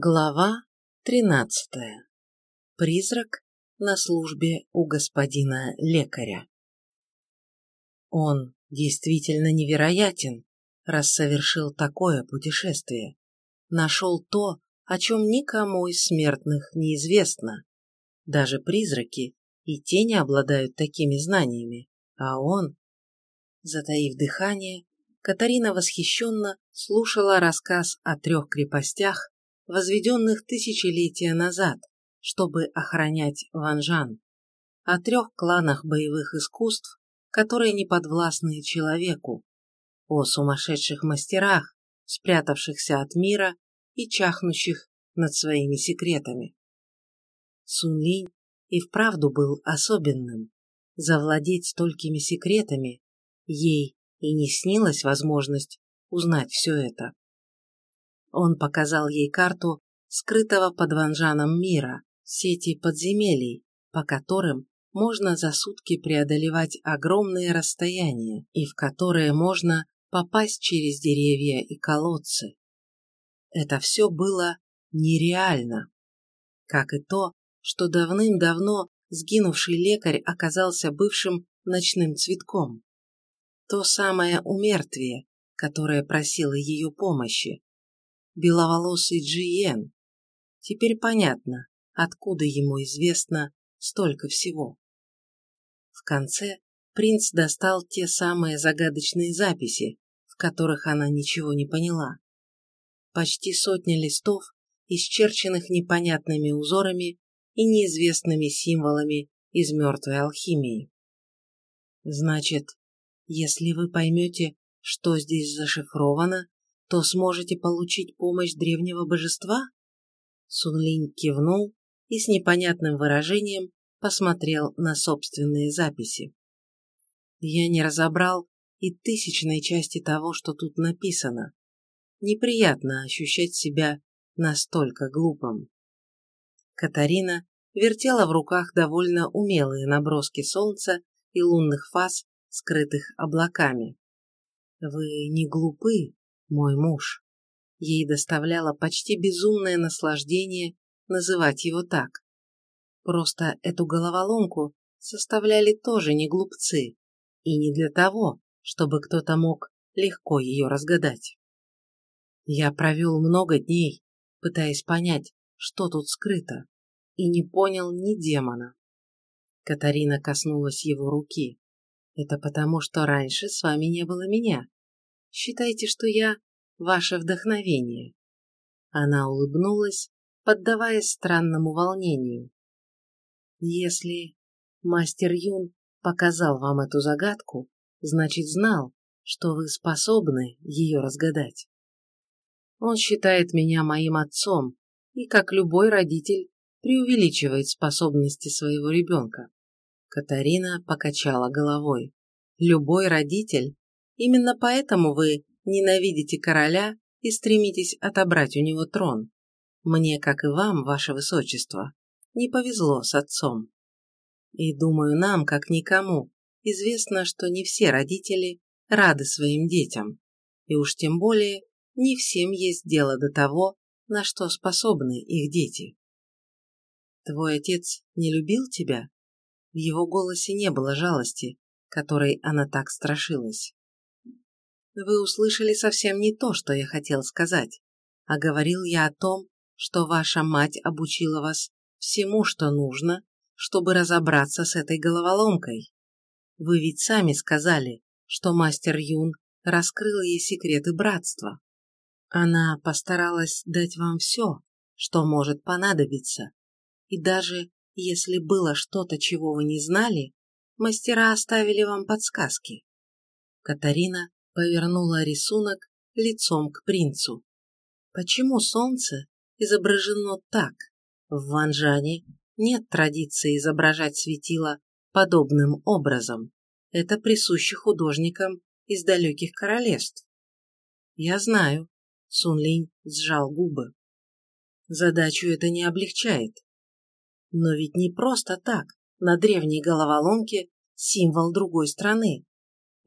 Глава тринадцатая. Призрак на службе у господина лекаря. Он действительно невероятен, раз совершил такое путешествие. Нашел то, о чем никому из смертных неизвестно. Даже призраки и тени обладают такими знаниями, а он... Затаив дыхание, Катарина восхищенно слушала рассказ о трех крепостях, возведенных тысячелетия назад, чтобы охранять Ванжан, о трех кланах боевых искусств, которые не подвластны человеку, о сумасшедших мастерах, спрятавшихся от мира и чахнущих над своими секретами. Сунлинь и вправду был особенным. Завладеть столькими секретами ей и не снилась возможность узнать все это. Он показал ей карту скрытого под Ванжаном мира, сети подземелий, по которым можно за сутки преодолевать огромные расстояния и в которые можно попасть через деревья и колодцы. Это все было нереально. Как и то, что давным-давно сгинувший лекарь оказался бывшим ночным цветком. То самое умертвие, которое просило ее помощи, беловолосый Джиен. Теперь понятно, откуда ему известно столько всего. В конце принц достал те самые загадочные записи, в которых она ничего не поняла. Почти сотня листов, исчерченных непонятными узорами и неизвестными символами из мертвой алхимии. Значит, если вы поймете, что здесь зашифровано, то сможете получить помощь древнего божества? Сунлинь кивнул и с непонятным выражением посмотрел на собственные записи. Я не разобрал и тысячной части того, что тут написано. Неприятно ощущать себя настолько глупым. Катарина вертела в руках довольно умелые наброски солнца и лунных фаз, скрытых облаками. Вы не глупы, мой муж. Ей доставляло почти безумное наслаждение называть его так. Просто эту головоломку составляли тоже не глупцы, и не для того, чтобы кто-то мог легко ее разгадать. Я провел много дней, пытаясь понять, что тут скрыто, и не понял ни демона. Катарина коснулась его руки. Это потому, что раньше с вами не было меня. Считайте, что я ваше вдохновение. Она улыбнулась, поддаваясь странному волнению. Если мастер Юн показал вам эту загадку, значит знал, что вы способны ее разгадать. Он считает меня моим отцом и, как любой родитель, преувеличивает способности своего ребенка. Катарина покачала головой. Любой родитель Именно поэтому вы ненавидите короля и стремитесь отобрать у него трон. Мне, как и вам, ваше высочество, не повезло с отцом. И думаю, нам, как никому, известно, что не все родители рады своим детям, и уж тем более не всем есть дело до того, на что способны их дети. Твой отец не любил тебя? В его голосе не было жалости, которой она так страшилась. Вы услышали совсем не то, что я хотел сказать, а говорил я о том, что ваша мать обучила вас всему, что нужно, чтобы разобраться с этой головоломкой. Вы ведь сами сказали, что мастер Юн раскрыл ей секреты братства. Она постаралась дать вам все, что может понадобиться. И даже если было что-то, чего вы не знали, мастера оставили вам подсказки. Катарина повернула рисунок лицом к принцу. Почему солнце изображено так? В Ванжане нет традиции изображать светило подобным образом. Это присуще художникам из далеких королевств. Я знаю, Сунлинь сжал губы. Задачу это не облегчает. Но ведь не просто так. На древней головоломке символ другой страны.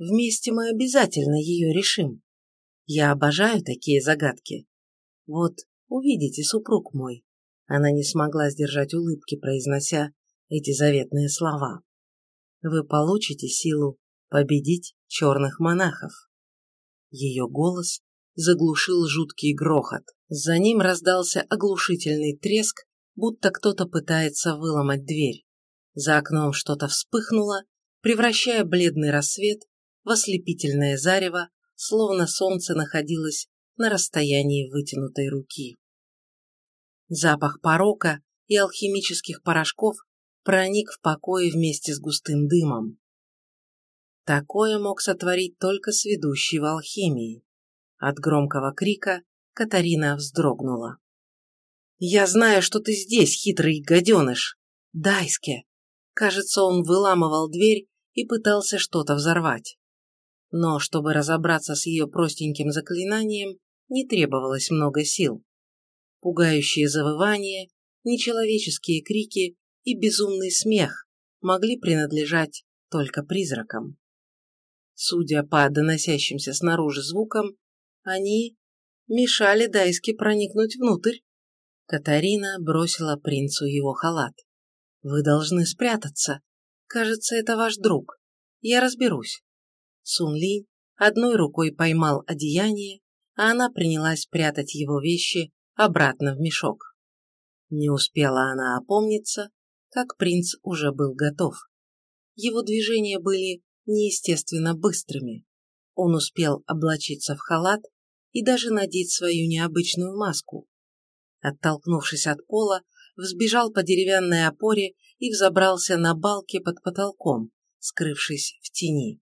Вместе мы обязательно ее решим. Я обожаю такие загадки. Вот увидите, супруг мой». Она не смогла сдержать улыбки, произнося эти заветные слова. «Вы получите силу победить черных монахов». Ее голос заглушил жуткий грохот. За ним раздался оглушительный треск, будто кто-то пытается выломать дверь. За окном что-то вспыхнуло, превращая бледный рассвет в ослепительное зарево, словно солнце находилось на расстоянии вытянутой руки. Запах порока и алхимических порошков проник в покое вместе с густым дымом. Такое мог сотворить только сведущий в алхимии. От громкого крика Катарина вздрогнула. «Я знаю, что ты здесь, хитрый гаденыш! Дайске!» Кажется, он выламывал дверь и пытался что-то взорвать. Но чтобы разобраться с ее простеньким заклинанием, не требовалось много сил. Пугающие завывания, нечеловеческие крики и безумный смех могли принадлежать только призракам. Судя по доносящимся снаружи звукам, они мешали Дайске проникнуть внутрь. Катарина бросила принцу его халат. «Вы должны спрятаться. Кажется, это ваш друг. Я разберусь». Сун Ли одной рукой поймал одеяние, а она принялась прятать его вещи обратно в мешок. Не успела она опомниться, как принц уже был готов. Его движения были неестественно быстрыми. Он успел облачиться в халат и даже надеть свою необычную маску. Оттолкнувшись от пола, взбежал по деревянной опоре и взобрался на балки под потолком, скрывшись в тени.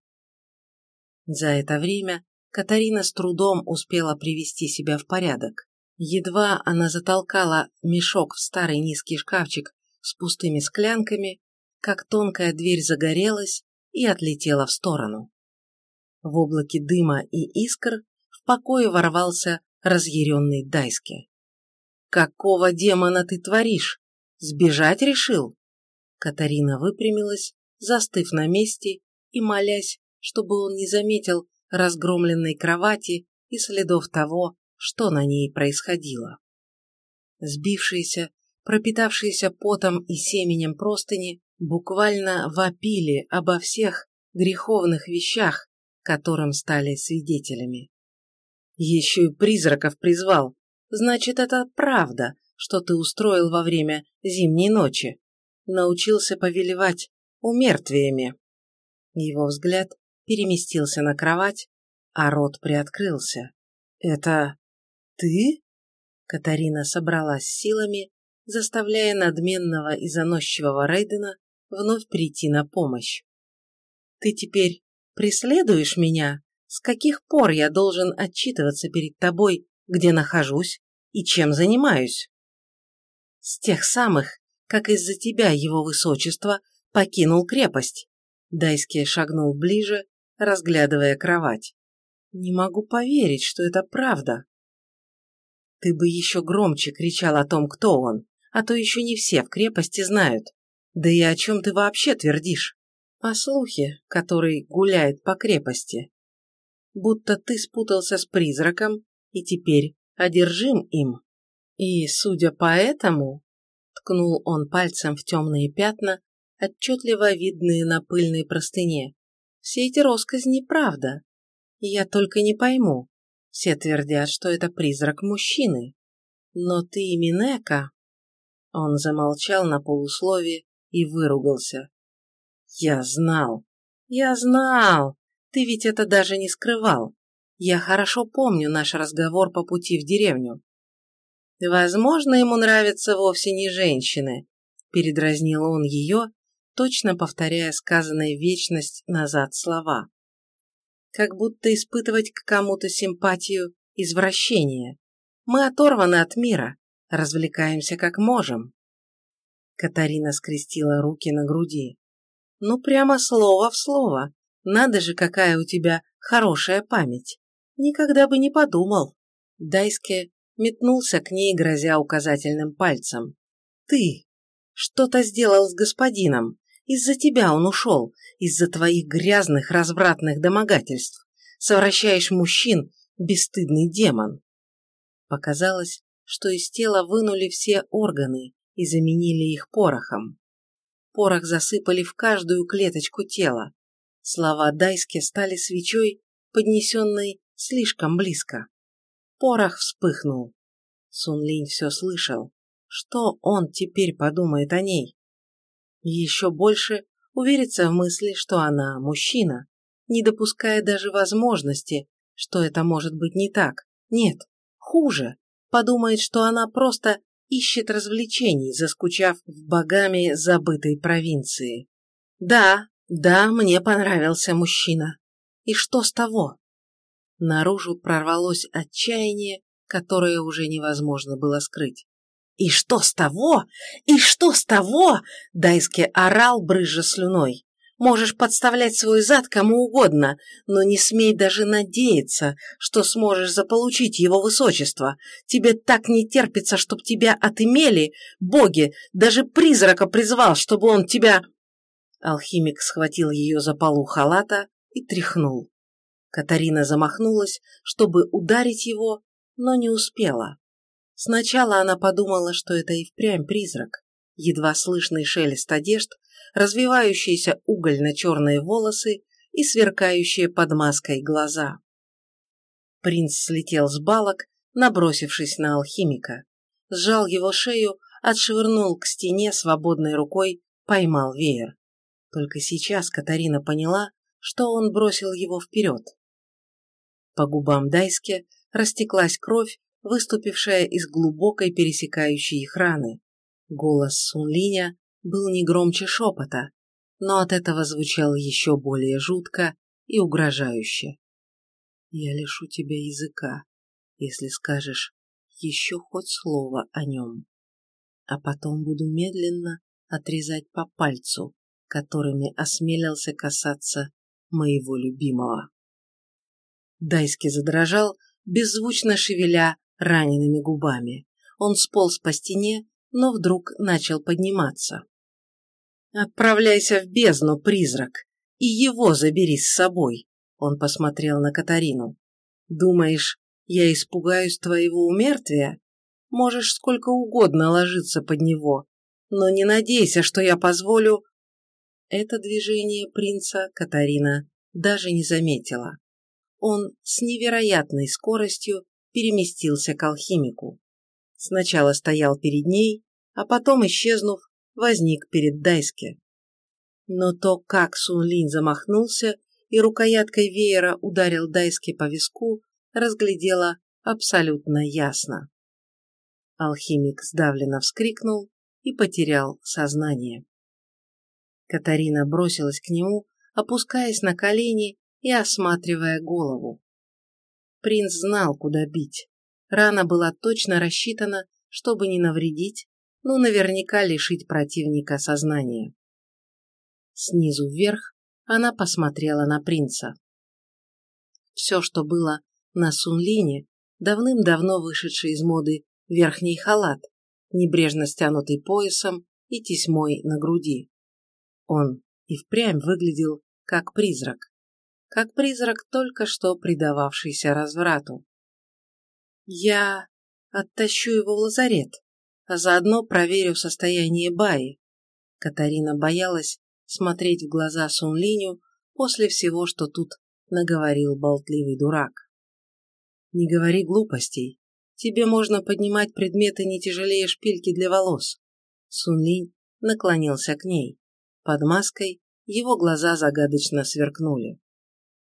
За это время Катарина с трудом успела привести себя в порядок. Едва она затолкала мешок в старый низкий шкафчик с пустыми склянками, как тонкая дверь загорелась и отлетела в сторону. В облаке дыма и искр в покое ворвался разъяренный Дайски. «Какого демона ты творишь? Сбежать решил?» Катарина выпрямилась, застыв на месте и молясь, чтобы он не заметил разгромленной кровати и следов того, что на ней происходило. Сбившиеся, пропитавшиеся потом и семенем простыни буквально вопили обо всех греховных вещах, которым стали свидетелями. Еще и призраков призвал. Значит, это правда, что ты устроил во время зимней ночи. Научился повелевать умертвиями. Его взгляд переместился на кровать, а рот приоткрылся. «Это ты?» Катарина собралась силами, заставляя надменного и заносчивого Рейдена вновь прийти на помощь. «Ты теперь преследуешь меня? С каких пор я должен отчитываться перед тобой, где нахожусь и чем занимаюсь?» «С тех самых, как из-за тебя его высочество покинул крепость». Дайский шагнул ближе, разглядывая кровать. «Не могу поверить, что это правда». «Ты бы еще громче кричал о том, кто он, а то еще не все в крепости знают, да и о чем ты вообще твердишь? О слухе, который гуляет по крепости. Будто ты спутался с призраком и теперь одержим им. И, судя по этому, ткнул он пальцем в темные пятна, отчетливо видные на пыльной простыне. Все эти росказни правда. Я только не пойму. Все твердят, что это призрак мужчины. Но ты Минека... Он замолчал на полусловие, и выругался. «Я знал! Я знал! Ты ведь это даже не скрывал. Я хорошо помню наш разговор по пути в деревню. Возможно, ему нравятся вовсе не женщины, передразнил он ее, точно повторяя сказанные вечность назад слова. Как будто испытывать к кому-то симпатию – извращение. Мы оторваны от мира, развлекаемся как можем. Катарина скрестила руки на груди. «Ну, прямо слово в слово. Надо же, какая у тебя хорошая память. Никогда бы не подумал». Дайске метнулся к ней, грозя указательным пальцем. «Ты! Что-то сделал с господином. Из-за тебя он ушел, из-за твоих грязных, развратных домогательств. Совращаешь мужчин, бесстыдный демон». Показалось, что из тела вынули все органы и заменили их порохом. Порох засыпали в каждую клеточку тела. Слова Дайски стали свечой, поднесенной слишком близко. Порох вспыхнул. Сунлинь все слышал. Что он теперь подумает о ней? Еще больше увериться в мысли, что она мужчина, не допуская даже возможности, что это может быть не так. Нет, хуже. Подумает, что она просто ищет развлечений, заскучав в богами забытой провинции. Да, да, мне понравился мужчина. И что с того? Наружу прорвалось отчаяние, которое уже невозможно было скрыть. «И что с того? И что с того?» Дайски орал, брызжа слюной. «Можешь подставлять свой зад кому угодно, но не смей даже надеяться, что сможешь заполучить его высочество. Тебе так не терпится, чтоб тебя отымели. Боги, даже призрака призвал, чтобы он тебя...» Алхимик схватил ее за полу халата и тряхнул. Катарина замахнулась, чтобы ударить его, но не успела. Сначала она подумала, что это и впрямь призрак. Едва слышный шелест одежд, развивающиеся угольно-черные волосы и сверкающие под маской глаза. Принц слетел с балок, набросившись на алхимика. Сжал его шею, отшвырнул к стене свободной рукой, поймал веер. Только сейчас Катарина поняла, что он бросил его вперед. По губам Дайске растеклась кровь, выступившая из глубокой пересекающей их раны. Голос Сунлиня был не громче шепота, но от этого звучал еще более жутко и угрожающе. «Я лишу тебя языка, если скажешь еще хоть слово о нем, а потом буду медленно отрезать по пальцу, которыми осмелился касаться моего любимого». Дайски задрожал, беззвучно шевеля ранеными губами. Он сполз по стене, но вдруг начал подниматься. «Отправляйся в бездну, призрак, и его забери с собой», — он посмотрел на Катарину. «Думаешь, я испугаюсь твоего умертвия? Можешь сколько угодно ложиться под него, но не надейся, что я позволю...» Это движение принца Катарина даже не заметила. Он с невероятной скоростью переместился к алхимику. Сначала стоял перед ней, а потом, исчезнув, возник перед Дайске. Но то, как Сун Линь замахнулся и рукояткой веера ударил Дайске по виску, разглядела абсолютно ясно. Алхимик сдавленно вскрикнул и потерял сознание. Катарина бросилась к нему, опускаясь на колени и осматривая голову. Принц знал, куда бить. Рана была точно рассчитана, чтобы не навредить, но наверняка лишить противника сознания. Снизу вверх она посмотрела на принца. Все, что было на Сунлине, давным-давно вышедший из моды верхний халат, небрежно стянутый поясом и тесьмой на груди. Он и впрямь выглядел как призрак как призрак, только что предававшийся разврату. Я оттащу его в лазарет, а заодно проверю состояние Баи. Катарина боялась смотреть в глаза Сунлиню после всего, что тут наговорил болтливый дурак. Не говори глупостей. Тебе можно поднимать предметы не тяжелее шпильки для волос. Сунлинь наклонился к ней. Под маской его глаза загадочно сверкнули.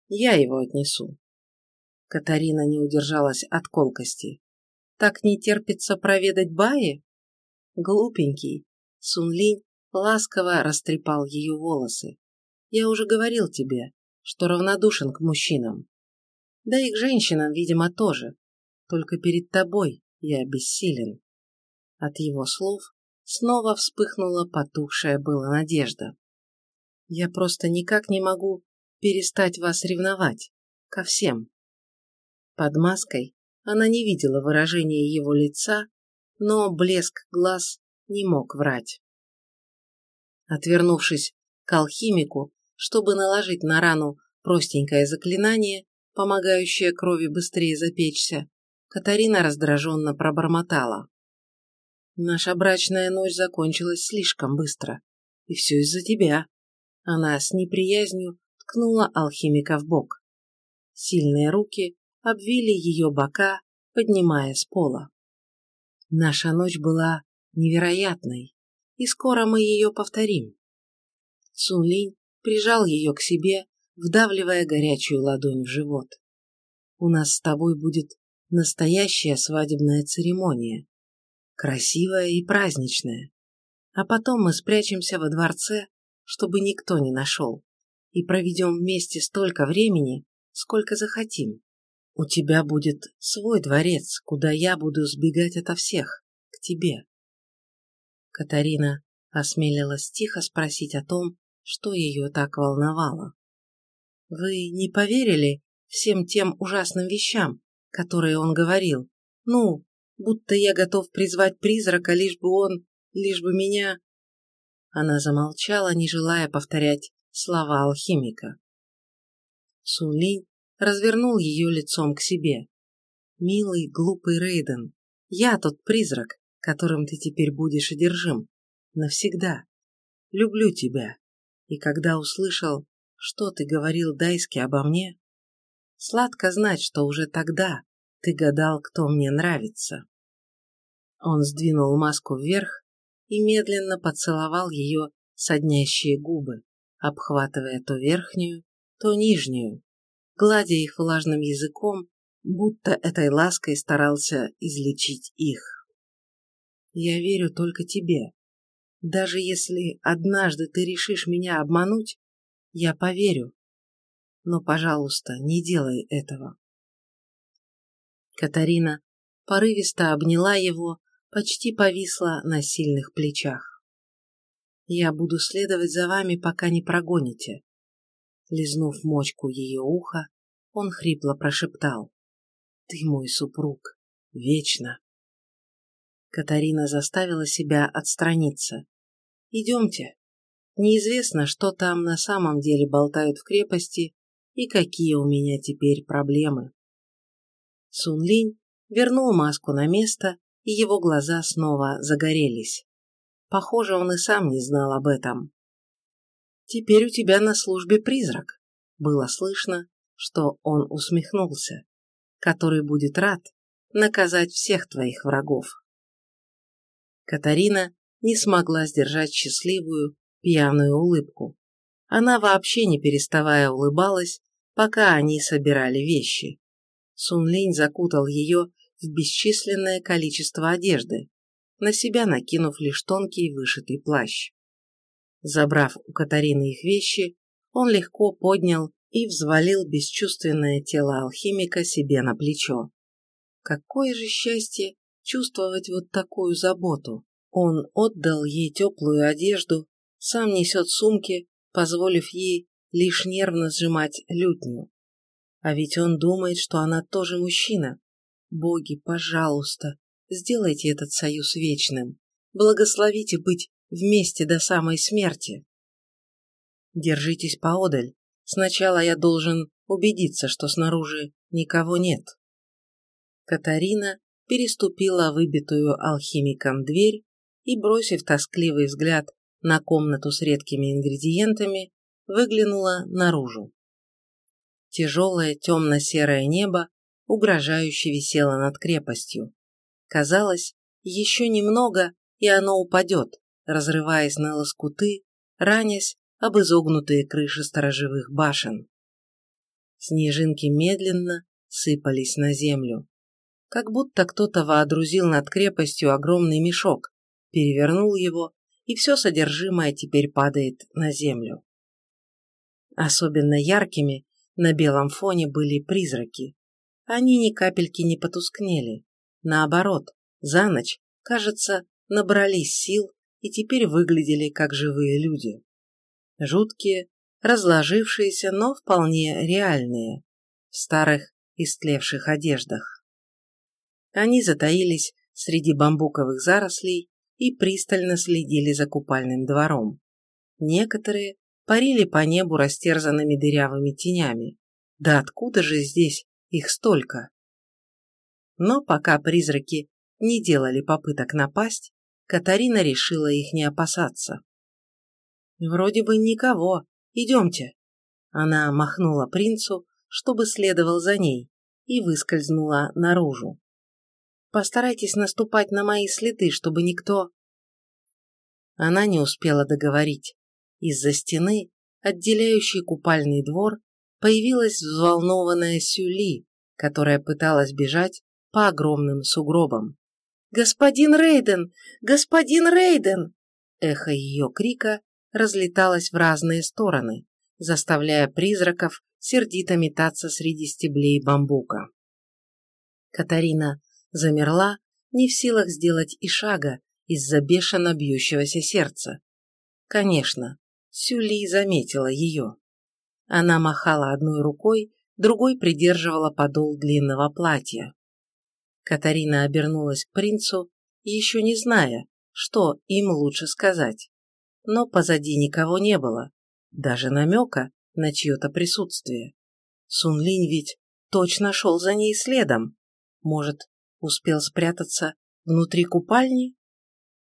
Я его отнесу. Катарина не удержалась от колкости. Так не терпится проведать Баи? Глупенький. Сунлинь ласково растрепал ее волосы. Я уже говорил тебе, что равнодушен к мужчинам. Да и к женщинам, видимо, тоже. Только перед тобой я бессилен. От его слов снова вспыхнула потухшая была надежда. Я просто никак не могу перестать вас ревновать. Ко всем. Под маской она не видела выражения его лица, но блеск глаз не мог врать. Отвернувшись к алхимику, чтобы наложить на рану простенькое заклинание, помогающее крови быстрее запечься, Катарина раздраженно пробормотала. Наша брачная ночь закончилась слишком быстро. И все из-за тебя. Она с неприязнью ткнула алхимика в бок. Сильные руки обвили ее бока, поднимая с пола. Наша ночь была невероятной, и скоро мы ее повторим. Сунлинь прижал ее к себе, вдавливая горячую ладонь в живот. У нас с тобой будет настоящая свадебная церемония, красивая и праздничная. А потом мы спрячемся во дворце, чтобы никто не нашел, и проведем вместе столько времени, сколько захотим. У тебя будет свой дворец, куда я буду сбегать ото всех, к тебе. Катарина осмелилась тихо спросить о том, что ее так волновало. Вы не поверили всем тем ужасным вещам, которые он говорил? Ну, будто я готов призвать призрака, лишь бы он, лишь бы меня... Она замолчала, не желая повторять слова алхимика. Сунлинь развернул ее лицом к себе. «Милый, глупый Рейден, я тот призрак, которым ты теперь будешь одержим. Навсегда. Люблю тебя. И когда услышал, что ты говорил Дайске обо мне, сладко знать, что уже тогда ты гадал, кто мне нравится». Он сдвинул маску вверх и медленно поцеловал ее соднящие губы, обхватывая то верхнюю, то нижнюю, гладя их влажным языком, будто этой лаской старался излечить их. «Я верю только тебе. Даже если однажды ты решишь меня обмануть, я поверю. Но, пожалуйста, не делай этого». Катарина порывисто обняла его, почти повисла на сильных плечах. «Я буду следовать за вами, пока не прогоните. Лизнув мочку ее уха, он хрипло прошептал. «Ты мой супруг. Вечно». Катарина заставила себя отстраниться. «Идемте. Неизвестно, что там на самом деле болтают в крепости и какие у меня теперь проблемы». Сунлинь вернул маску на место, и его глаза снова загорелись. Похоже, он и сам не знал об этом. «Теперь у тебя на службе призрак», — было слышно, что он усмехнулся, который будет рад наказать всех твоих врагов. Катарина не смогла сдержать счастливую, пьяную улыбку. Она вообще не переставая улыбалась, пока они собирали вещи. Сунлинь закутал ее в бесчисленное количество одежды, на себя накинув лишь тонкий вышитый плащ. Забрав у Катарины их вещи, он легко поднял и взвалил бесчувственное тело алхимика себе на плечо. Какое же счастье чувствовать вот такую заботу. Он отдал ей теплую одежду, сам несет сумки, позволив ей лишь нервно сжимать лютню. А ведь он думает, что она тоже мужчина. Боги, пожалуйста, сделайте этот союз вечным. Благословите быть Вместе до самой смерти. Держитесь поодаль. Сначала я должен убедиться, что снаружи никого нет. Катарина переступила выбитую алхимиком дверь и, бросив тоскливый взгляд на комнату с редкими ингредиентами, выглянула наружу. Тяжелое темно-серое небо угрожающе висело над крепостью. Казалось, еще немного, и оно упадет, разрываясь на лоскуты, ранясь об изогнутые крыши сторожевых башен. Снежинки медленно сыпались на землю. Как будто кто-то воодрузил над крепостью огромный мешок, перевернул его, и все содержимое теперь падает на землю. Особенно яркими на белом фоне были призраки. Они ни капельки не потускнели. Наоборот, за ночь, кажется, набрались сил и теперь выглядели как живые люди. Жуткие, разложившиеся, но вполне реальные, в старых истлевших одеждах. Они затаились среди бамбуковых зарослей и пристально следили за купальным двором. Некоторые парили по небу растерзанными дырявыми тенями. Да откуда же здесь их столько? Но пока призраки не делали попыток напасть, Катарина решила их не опасаться. «Вроде бы никого. Идемте». Она махнула принцу, чтобы следовал за ней, и выскользнула наружу. «Постарайтесь наступать на мои следы, чтобы никто...» Она не успела договорить. Из-за стены, отделяющей купальный двор, появилась взволнованная Сюли, которая пыталась бежать по огромным сугробам. «Господин Рейден! Господин Рейден!» Эхо ее крика разлеталось в разные стороны, заставляя призраков сердито метаться среди стеблей бамбука. Катарина замерла, не в силах сделать и шага из-за бешено бьющегося сердца. Конечно, Сюли заметила ее. Она махала одной рукой, другой придерживала подол длинного платья. Катарина обернулась к принцу, еще не зная, что им лучше сказать. Но позади никого не было, даже намека на чье-то присутствие. Сунлинь ведь точно шел за ней следом. Может, успел спрятаться внутри купальни?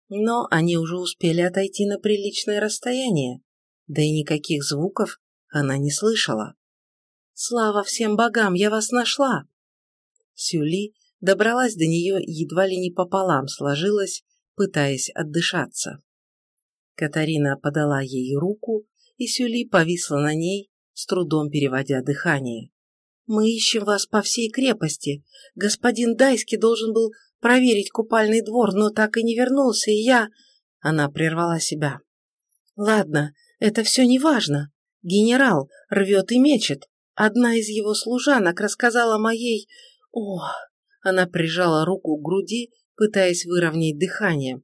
Но они уже успели отойти на приличное расстояние, да и никаких звуков она не слышала. «Слава всем богам, я вас нашла!» Сюли добралась до нее едва ли не пополам сложилась, пытаясь отдышаться. Катарина подала ей руку, и Сюли повисла на ней, с трудом переводя дыхание. «Мы ищем вас по всей крепости. Господин Дайский должен был проверить купальный двор, но так и не вернулся, и я...» Она прервала себя. «Ладно, это все не важно. Генерал рвет и мечет. Одна из его служанок рассказала моей... О, она прижала руку к груди, пытаясь выровнять дыхание.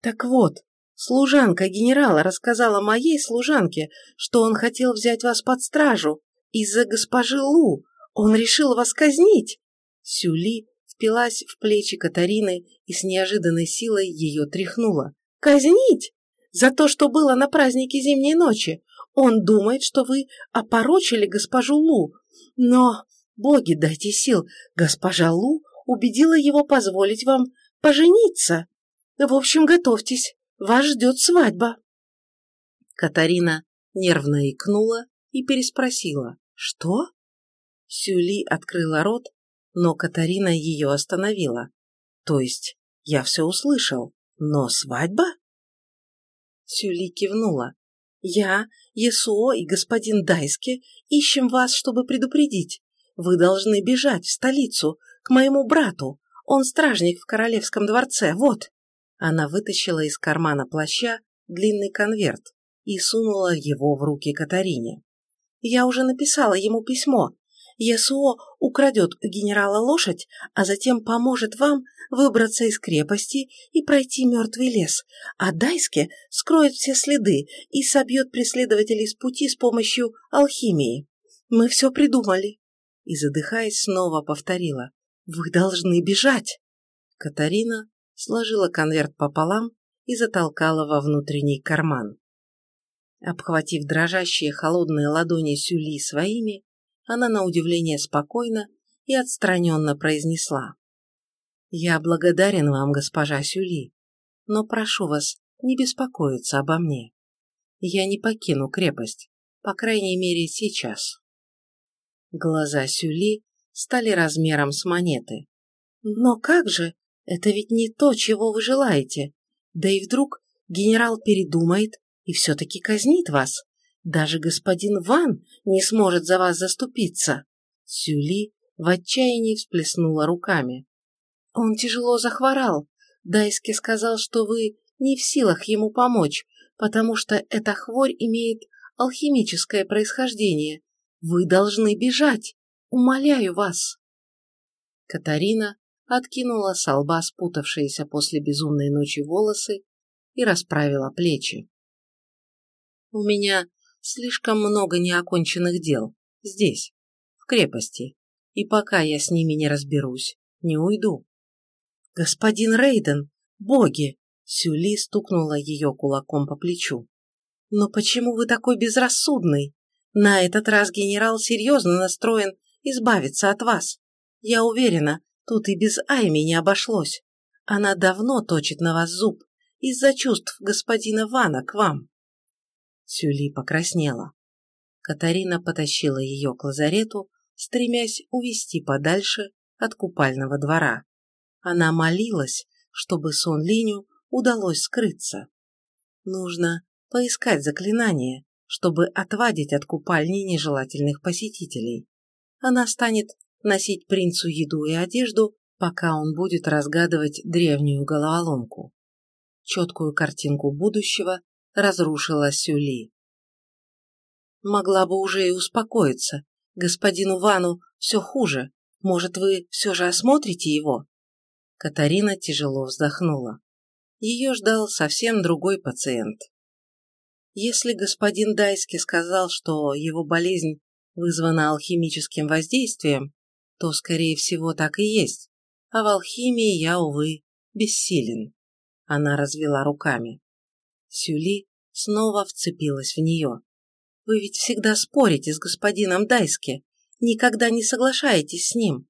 Так вот, служанка генерала рассказала моей служанке, что он хотел взять вас под стражу из-за госпожи Лу. Он решил вас казнить. Сюли впилась в плечи Катарины и с неожиданной силой ее тряхнула. «Казнить? За то, что было на празднике зимней ночи. Он думает, что вы опорочили госпожу Лу. Но, боги, дайте сил, госпожа Лу убедила его позволить вам пожениться. В общем, готовьтесь, вас ждет свадьба. Катарина нервно икнула и переспросила. «Что?» Сюли открыла рот, но Катарина ее остановила. «То есть я все услышал, но свадьба?» Сюли кивнула. «Я, Есуо и господин Дайски ищем вас, чтобы предупредить. Вы должны бежать в столицу, к моему брату. Он стражник в королевском дворце, вот». Она вытащила из кармана плаща длинный конверт и сунула его в руки Катарине. «Я уже написала ему письмо. Ясуо украдет у генерала лошадь, а затем поможет вам выбраться из крепости и пройти мертвый лес, а Дайске скроет все следы и собьет преследователей с пути с помощью алхимии. Мы все придумали». И, задыхаясь, снова повторила. «Вы должны бежать!» Катарина сложила конверт пополам и затолкала во внутренний карман. Обхватив дрожащие холодные ладони Сюли своими, она на удивление спокойно и отстраненно произнесла. «Я благодарен вам, госпожа Сюли, но прошу вас не беспокоиться обо мне. Я не покину крепость, по крайней мере, сейчас». Глаза Сюли стали размером с монеты. «Но как же? Это ведь не то, чего вы желаете. Да и вдруг генерал передумает и все-таки казнит вас. Даже господин Ван не сможет за вас заступиться». Сюли в отчаянии всплеснула руками. «Он тяжело захворал. Дайски сказал, что вы не в силах ему помочь, потому что эта хворь имеет алхимическое происхождение. Вы должны бежать. Умоляю вас!» Катарина откинула с лба спутавшиеся после безумной ночи волосы и расправила плечи. «У меня слишком много неоконченных дел. Здесь, в крепости. И пока я с ними не разберусь, не уйду». «Господин Рейден, боги!» Сюли стукнула ее кулаком по плечу. «Но почему вы такой безрассудный? На этот раз генерал серьезно настроен избавиться от вас. Я уверена, Тут и без Айми не обошлось. Она давно точит на вас зуб из-за чувств господина Вана к вам. Сюли покраснела. Катарина потащила ее к лазарету, стремясь увести подальше от купального двора. Она молилась, чтобы Сон Линю удалось скрыться. Нужно поискать заклинание, чтобы отвадить от купальни нежелательных посетителей. Она станет носить принцу еду и одежду, пока он будет разгадывать древнюю головоломку. Четкую картинку будущего разрушила Сюли. Могла бы уже и успокоиться. Господину Вану все хуже. Может, вы все же осмотрите его? Катарина тяжело вздохнула. Ее ждал совсем другой пациент. Если господин Дайски сказал, что его болезнь вызвана алхимическим воздействием, то, скорее всего, так и есть. А в алхимии я, увы, бессилен. Она развела руками. Сюли снова вцепилась в нее. Вы ведь всегда спорите с господином Дайски, никогда не соглашаетесь с ним.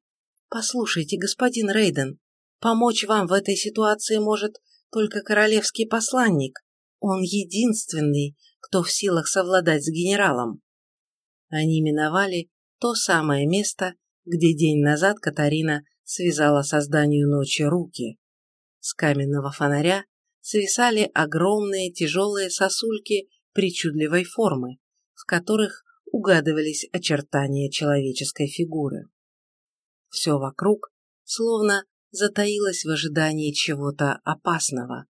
Послушайте, господин Рейден, помочь вам в этой ситуации может только королевский посланник. Он единственный, кто в силах совладать с генералом. Они миновали то самое место, где день назад Катарина связала созданию ночи руки. С каменного фонаря свисали огромные тяжелые сосульки причудливой формы, в которых угадывались очертания человеческой фигуры. Все вокруг словно затаилось в ожидании чего-то опасного.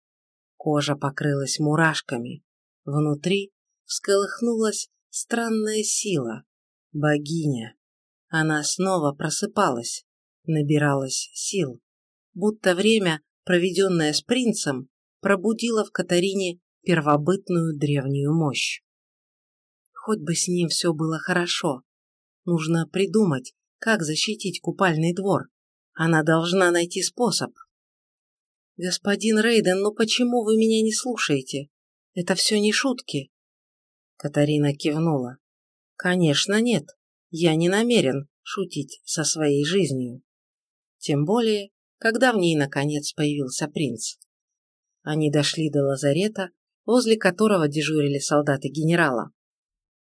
Кожа покрылась мурашками. Внутри всколыхнулась странная сила, богиня. Она снова просыпалась, набиралась сил, будто время, проведенное с принцем, пробудило в Катарине первобытную древнюю мощь. Хоть бы с ним все было хорошо. Нужно придумать, как защитить купальный двор. Она должна найти способ. «Господин Рейден, ну почему вы меня не слушаете? Это все не шутки». Катарина кивнула. «Конечно нет. Я не намерен шутить со своей жизнью. Тем более, когда в ней наконец появился принц. Они дошли до лазарета, возле которого дежурили солдаты генерала.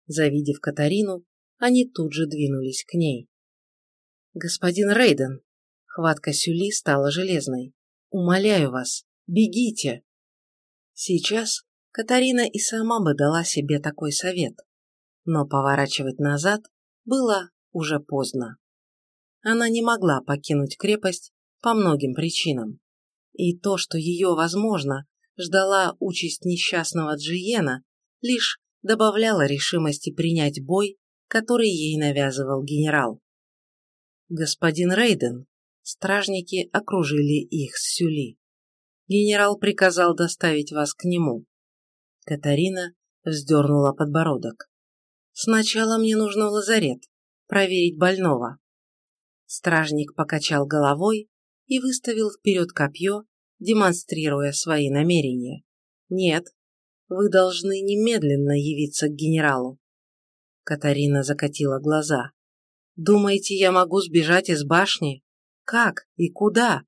Завидев Катарину, они тут же двинулись к ней. «Господин Рейден!» Хватка Сюли стала железной. «Умоляю вас, бегите!» Сейчас Катарина и сама бы дала себе такой совет, но поворачивать назад было уже поздно. Она не могла покинуть крепость по многим причинам. И то, что ее, возможно, ждала участь несчастного Джиена, лишь добавляла решимости принять бой, который ей навязывал генерал. «Господин Рейден», стражники окружили их с Сюли. Генерал приказал доставить вас к нему. Катарина вздернула подбородок. Сначала мне нужно в лазарет, проверить больного. Стражник покачал головой и выставил вперед копье, демонстрируя свои намерения. Нет, вы должны немедленно явиться к генералу. Катарина закатила глаза. Думаете, я могу сбежать из башни? Как и куда?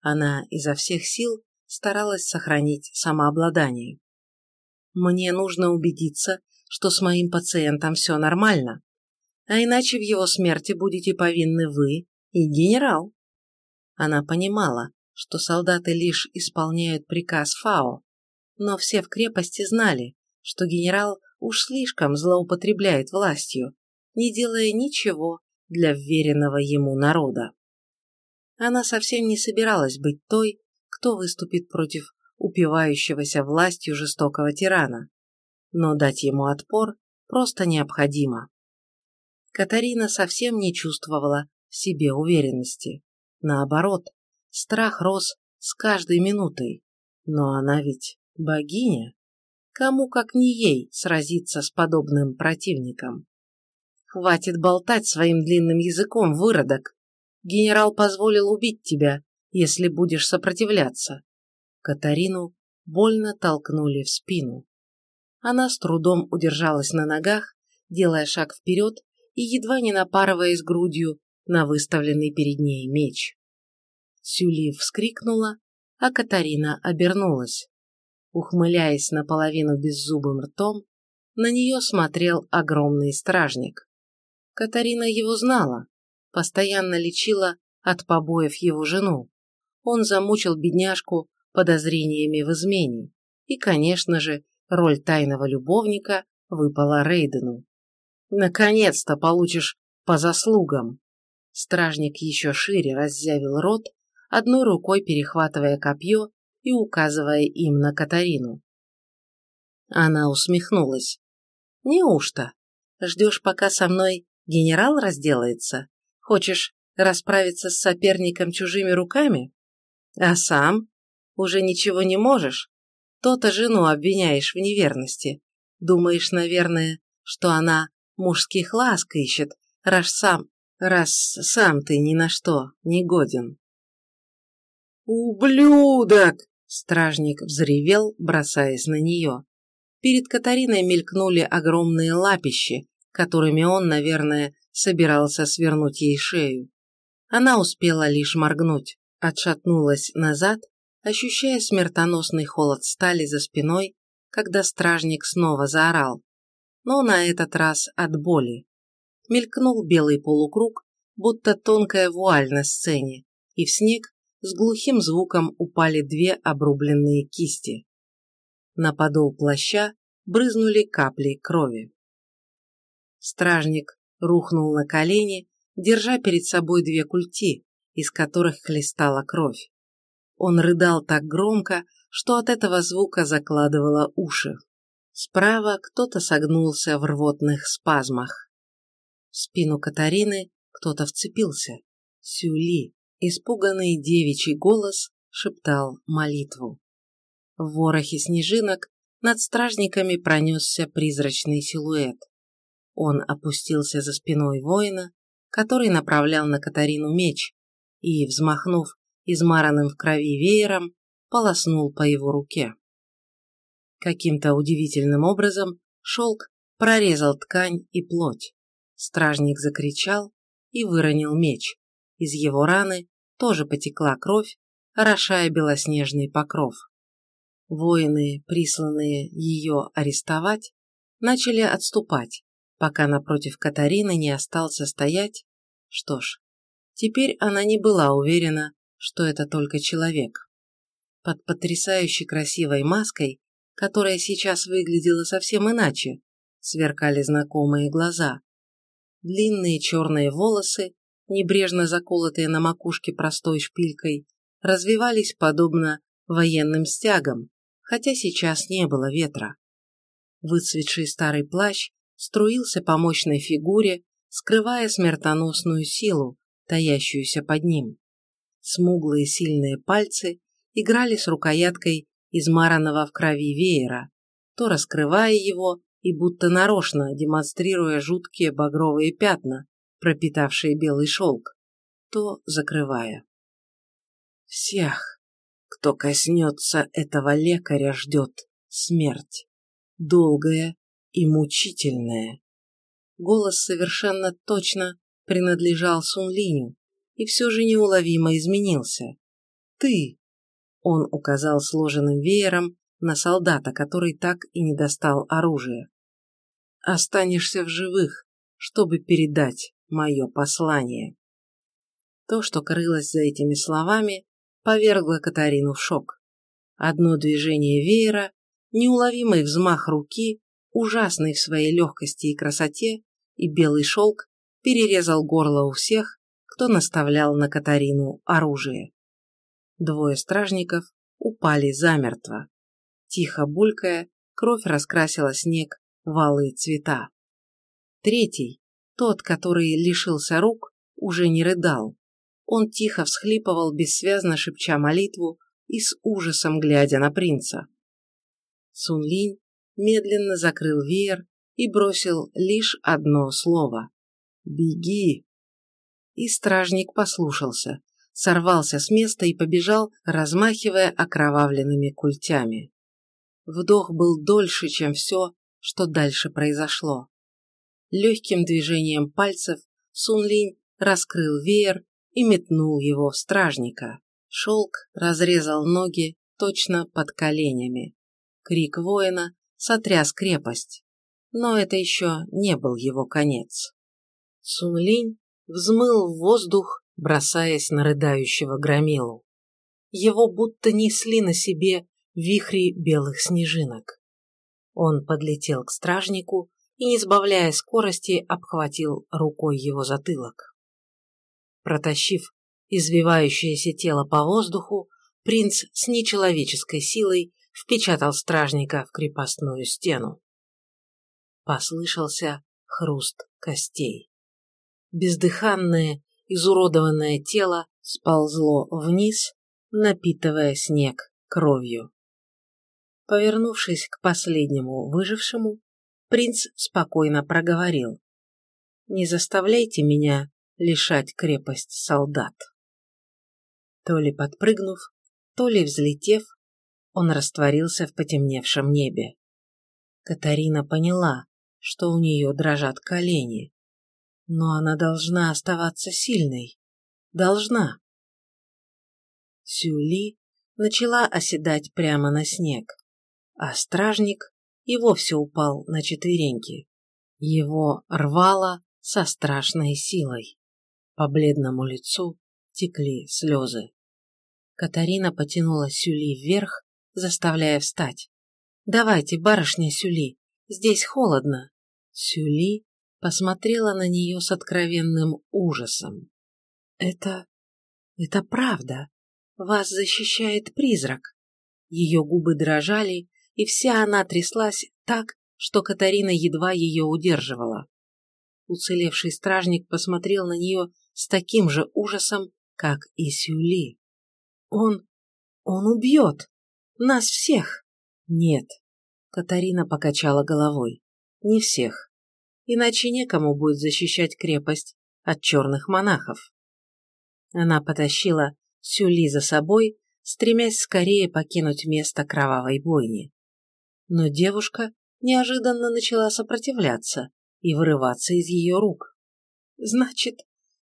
Она изо всех сил старалась сохранить самообладание. Мне нужно убедиться, что с моим пациентом все нормально, а иначе в его смерти будете повинны вы и генерал. Она понимала, что солдаты лишь исполняют приказ Фао, но все в крепости знали, что генерал уж слишком злоупотребляет властью, не делая ничего для вверенного ему народа. Она совсем не собиралась быть той, кто выступит против упивающегося властью жестокого тирана, но дать ему отпор просто необходимо. Катарина совсем не чувствовала в себе уверенности. Наоборот, страх рос с каждой минутой. Но она ведь Богиня? Кому, как не ей, сразиться с подобным противником? Хватит болтать своим длинным языком, выродок. Генерал позволил убить тебя, если будешь сопротивляться. Катарину больно толкнули в спину. Она с трудом удержалась на ногах, делая шаг вперед и едва не напарываясь грудью на выставленный перед ней меч. Сюли вскрикнула, а Катарина обернулась. Ухмыляясь наполовину беззубым ртом, на нее смотрел огромный стражник. Катарина его знала, постоянно лечила от побоев его жену. Он замучил бедняжку подозрениями в измене. И, конечно же, роль тайного любовника выпала Рейдену. «Наконец-то получишь по заслугам!» Стражник еще шире раззявил рот, одной рукой перехватывая копье и указывая им на Катарину. Она усмехнулась. «Неужто? Ждешь, пока со мной генерал разделается? Хочешь расправиться с соперником чужими руками? А сам? Уже ничего не можешь? То-то жену обвиняешь в неверности. Думаешь, наверное, что она мужских ласк ищет, раз сам, раз сам ты ни на что не годен. «Ублюдок!» – стражник взревел, бросаясь на нее. Перед Катариной мелькнули огромные лапищи, которыми он, наверное, собирался свернуть ей шею. Она успела лишь моргнуть, отшатнулась назад, ощущая смертоносный холод стали за спиной, когда стражник снова заорал. Но на этот раз от боли. Мелькнул белый полукруг, будто тонкая вуаль на сцене, и в снег с глухим звуком упали две обрубленные кисти. На подол плаща брызнули капли крови. Стражник рухнул на колени, держа перед собой две культи, из которых хлестала кровь. Он рыдал так громко, что от этого звука закладывало уши. Справа кто-то согнулся в рвотных спазмах. В спину Катарины кто-то вцепился. Сюли. Испуганный девичий голос шептал молитву. В ворохе снежинок над стражниками пронесся призрачный силуэт. Он опустился за спиной воина, который направлял на Катарину меч, и, взмахнув измаранным в крови веером, полоснул по его руке. Каким-то удивительным образом шелк прорезал ткань и плоть. Стражник закричал и выронил меч. Из его раны тоже потекла кровь, орошая белоснежный покров. Воины, присланные ее арестовать, начали отступать, пока напротив Катарины не остался стоять. Что ж, теперь она не была уверена, что это только человек. Под потрясающе красивой маской, которая сейчас выглядела совсем иначе, сверкали знакомые глаза. Длинные черные волосы небрежно заколотые на макушке простой шпилькой, развивались подобно военным стягам, хотя сейчас не было ветра. Выцветший старый плащ струился по мощной фигуре, скрывая смертоносную силу, таящуюся под ним. Смуглые сильные пальцы играли с рукояткой измаранного в крови веера, то раскрывая его и будто нарочно демонстрируя жуткие багровые пятна, пропитавшие белый шелк, то закрывая. Всех, кто коснется этого лекаря, ждет смерть, долгая и мучительная. Голос совершенно точно принадлежал Сунлиню и все же неуловимо изменился. «Ты!» – он указал сложенным веером на солдата, который так и не достал оружие. «Останешься в живых, чтобы передать мое послание. То, что крылось за этими словами, повергло Катарину в шок. Одно движение веера, неуловимый взмах руки, ужасный в своей легкости и красоте, и белый шелк перерезал горло у всех, кто наставлял на Катарину оружие. Двое стражников упали замертво. Тихо булькая, кровь раскрасила снег в алые цвета. Третий, тот, который лишился рук, уже не рыдал. Он тихо всхлипывал, бессвязно шепча молитву и с ужасом глядя на принца. Сунлинь медленно закрыл веер и бросил лишь одно слово «Беги!». И стражник послушался, сорвался с места и побежал, размахивая окровавленными культями. Вдох был дольше, чем все, что дальше произошло. Легким движением пальцев Сун Линь раскрыл веер и метнул его в стражника. Шелк разрезал ноги точно под коленями. Крик воина сотряс крепость. Но это еще не был его конец. Сунлинь взмыл в воздух, бросаясь на рыдающего громилу. Его будто несли на себе вихри белых снежинок. Он подлетел к стражнику и, не сбавляя скорости, обхватил рукой его затылок. Протащив извивающееся тело по воздуху, принц с нечеловеческой силой впечатал стражника в крепостную стену. Послышался хруст костей. Бездыханное, изуродованное тело сползло вниз, напитывая снег кровью. Повернувшись к последнему выжившему, принц спокойно проговорил. «Не заставляйте меня лишать крепость солдат». То ли подпрыгнув, то ли взлетев, он растворился в потемневшем небе. Катарина поняла, что у нее дрожат колени. Но она должна оставаться сильной. Должна. Сюли начала оседать прямо на снег, а стражник и вовсе упал на четвереньки. Его рвало со страшной силой. По бледному лицу текли слезы. Катарина потянула Сюли вверх, заставляя встать. «Давайте, барышня Сюли, здесь холодно». Сюли посмотрела на нее с откровенным ужасом. «Это... это правда. Вас защищает призрак». Ее губы дрожали, и вся она тряслась так, что Катарина едва ее удерживала. Уцелевший стражник посмотрел на нее с таким же ужасом, как и Сюли. «Он... он убьет! Нас всех!» «Нет», — Катарина покачала головой, — «не всех. Иначе некому будет защищать крепость от черных монахов». Она потащила Сюли за собой, стремясь скорее покинуть место кровавой бойни. Но девушка неожиданно начала сопротивляться и вырываться из ее рук. «Значит,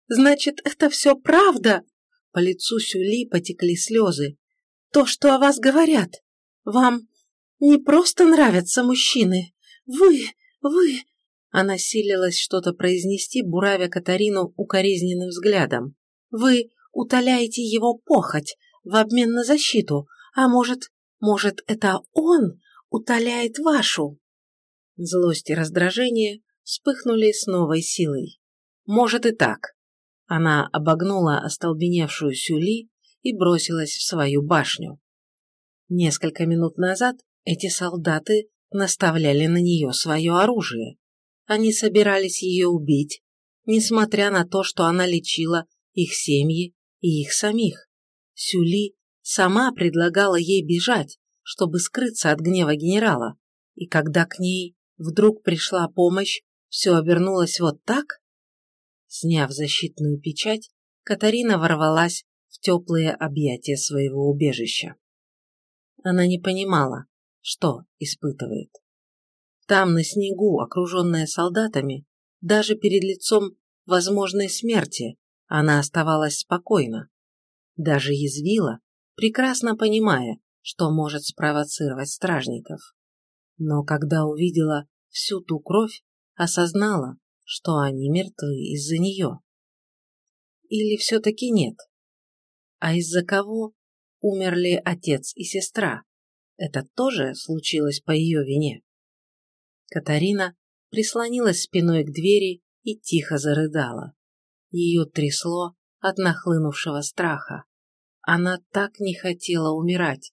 значит, это все правда?» По лицу Сюли потекли слезы. «То, что о вас говорят. Вам не просто нравятся мужчины. Вы, вы...» Она силилась что-то произнести, буравя Катарину укоризненным взглядом. «Вы утоляете его похоть в обмен на защиту, а может, может, это он утоляет вашу?» Злость и раздражение вспыхнули с новой силой. «Может и так», она обогнула остолбеневшую Сюли и бросилась в свою башню. Несколько минут назад эти солдаты наставляли на нее свое оружие. Они собирались ее убить, несмотря на то, что она лечила их семьи и их самих. Сюли сама предлагала ей бежать, чтобы скрыться от гнева генерала, и когда к ней вдруг пришла помощь, все обернулось вот так? Сняв защитную печать, Катарина ворвалась в теплые объятия своего убежища. Она не понимала, что испытывает. Там, на снегу, окруженная солдатами, даже перед лицом возможной смерти, она оставалась спокойна. Даже язвила, прекрасно понимая, что может спровоцировать стражников. Но когда увидела всю ту кровь, осознала, что они мертвы из-за нее. Или все-таки нет? А из-за кого умерли отец и сестра? Это тоже случилось по ее вине. Катарина прислонилась спиной к двери и тихо зарыдала. Ее трясло от нахлынувшего страха. Она так не хотела умирать,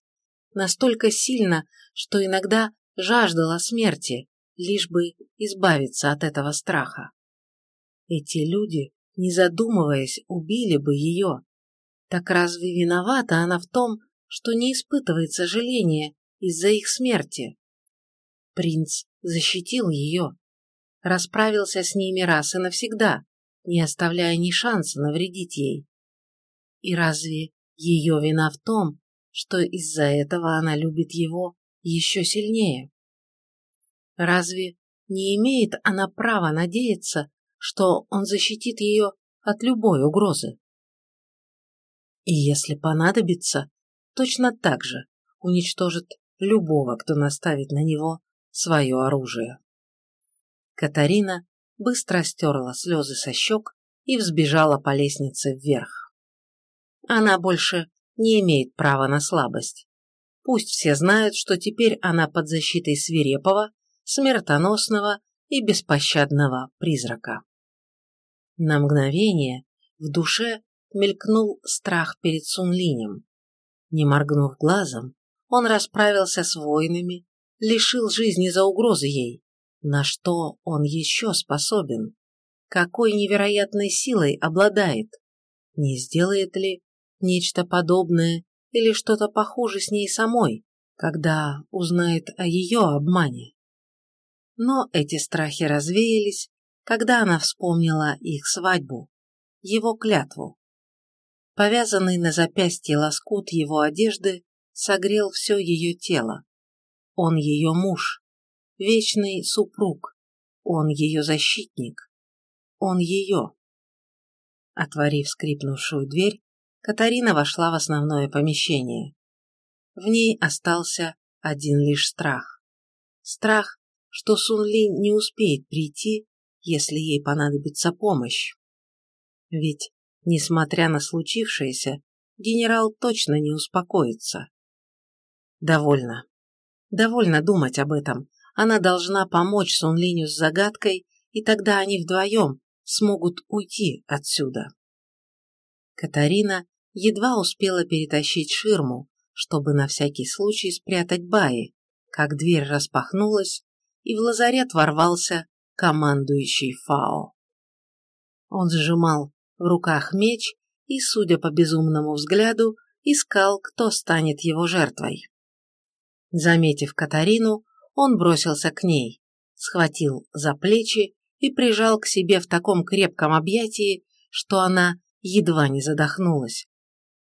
настолько сильно, что иногда жаждала смерти, лишь бы избавиться от этого страха. Эти люди, не задумываясь, убили бы ее. Так разве виновата она в том, что не испытывает сожаления из-за их смерти? Принц защитил ее, расправился с ними раз и навсегда, не оставляя ни шанса навредить ей. И разве ее вина в том, что из-за этого она любит его еще сильнее? Разве не имеет она права надеяться, что он защитит ее от любой угрозы? И если понадобится, точно так же уничтожит любого, кто наставит на него свое оружие. Катарина быстро стерла слезы со щек и взбежала по лестнице вверх. Она больше не имеет права на слабость. Пусть все знают, что теперь она под защитой свирепого, смертоносного и беспощадного призрака. На мгновение в душе мелькнул страх перед Сунлинем. Не моргнув глазом, он расправился с воинами, лишил жизни за угрозы ей. На что он еще способен? Какой невероятной силой обладает? Не сделает ли нечто подобное или что-то похуже с ней самой, когда узнает о ее обмане? Но эти страхи развеялись, когда она вспомнила их свадьбу, его клятву. Повязанный на запястье лоскут его одежды согрел все ее тело. Он ее муж, вечный супруг, он ее защитник, он ее. Отворив скрипнувшую дверь, Катарина вошла в основное помещение. В ней остался один лишь страх. Страх, что Сун Ли не успеет прийти, если ей понадобится помощь. Ведь, несмотря на случившееся, генерал точно не успокоится. Довольно. Довольно думать об этом. Она должна помочь Сун Линю с загадкой, и тогда они вдвоем смогут уйти отсюда. Катарина едва успела перетащить ширму, чтобы на всякий случай спрятать Баи, как дверь распахнулась, и в лазарет ворвался командующий Фао. Он сжимал в руках меч и, судя по безумному взгляду, искал, кто станет его жертвой. Заметив Катарину, он бросился к ней, схватил за плечи и прижал к себе в таком крепком объятии, что она едва не задохнулась.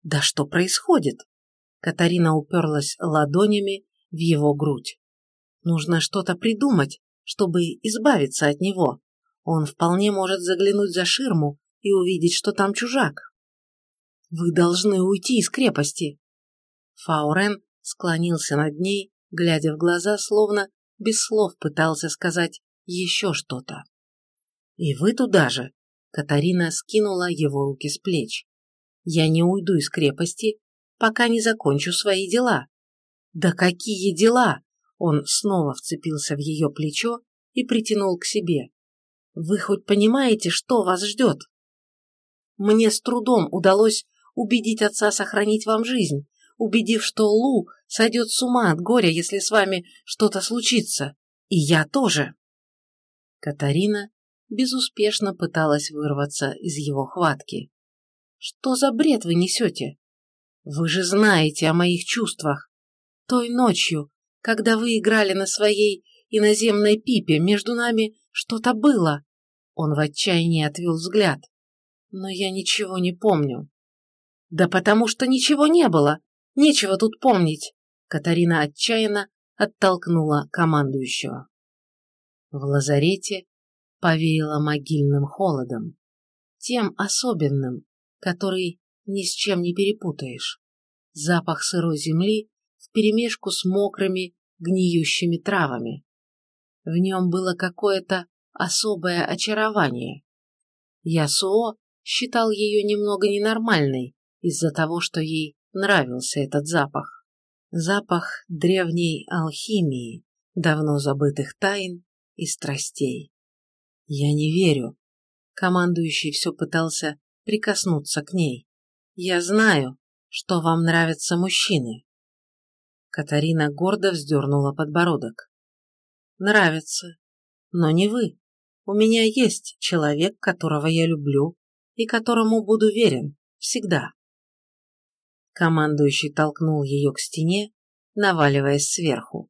«Да что происходит?» Катарина уперлась ладонями в его грудь. «Нужно что-то придумать, чтобы избавиться от него. Он вполне может заглянуть за ширму и увидеть, что там чужак. Вы должны уйти из крепости. Фаурен склонился над ней, глядя в глаза, словно без слов пытался сказать еще что-то. «И вы туда же!» Катарина скинула его руки с плеч. «Я не уйду из крепости, пока не закончу свои дела». «Да какие дела!» Он снова вцепился в ее плечо и притянул к себе. «Вы хоть понимаете, что вас ждет?» «Мне с трудом удалось убедить отца сохранить вам жизнь, убедив, что Лу сойдет с ума от горя, если с вами что-то случится. И я тоже. Катарина безуспешно пыталась вырваться из его хватки. Что за бред вы несете? Вы же знаете о моих чувствах. Той ночью, когда вы играли на своей иноземной пипе, между нами что-то было. Он в отчаянии отвел взгляд. Но я ничего не помню. Да потому что ничего не было. Нечего тут помнить. Катарина отчаянно оттолкнула командующего. В лазарете повеяло могильным холодом. Тем особенным, который ни с чем не перепутаешь. Запах сырой земли вперемешку с мокрыми, гниющими травами. В нем было какое-то особое очарование. Ясуо считал ее немного ненормальной из-за того, что ей нравился этот запах. Запах древней алхимии, давно забытых тайн и страстей. Я не верю. Командующий все пытался прикоснуться к ней. Я знаю, что вам нравятся мужчины. Катарина гордо вздернула подбородок. Нравится. Но не вы. У меня есть человек, которого я люблю и которому буду верен. Всегда. Командующий толкнул ее к стене, наваливаясь сверху.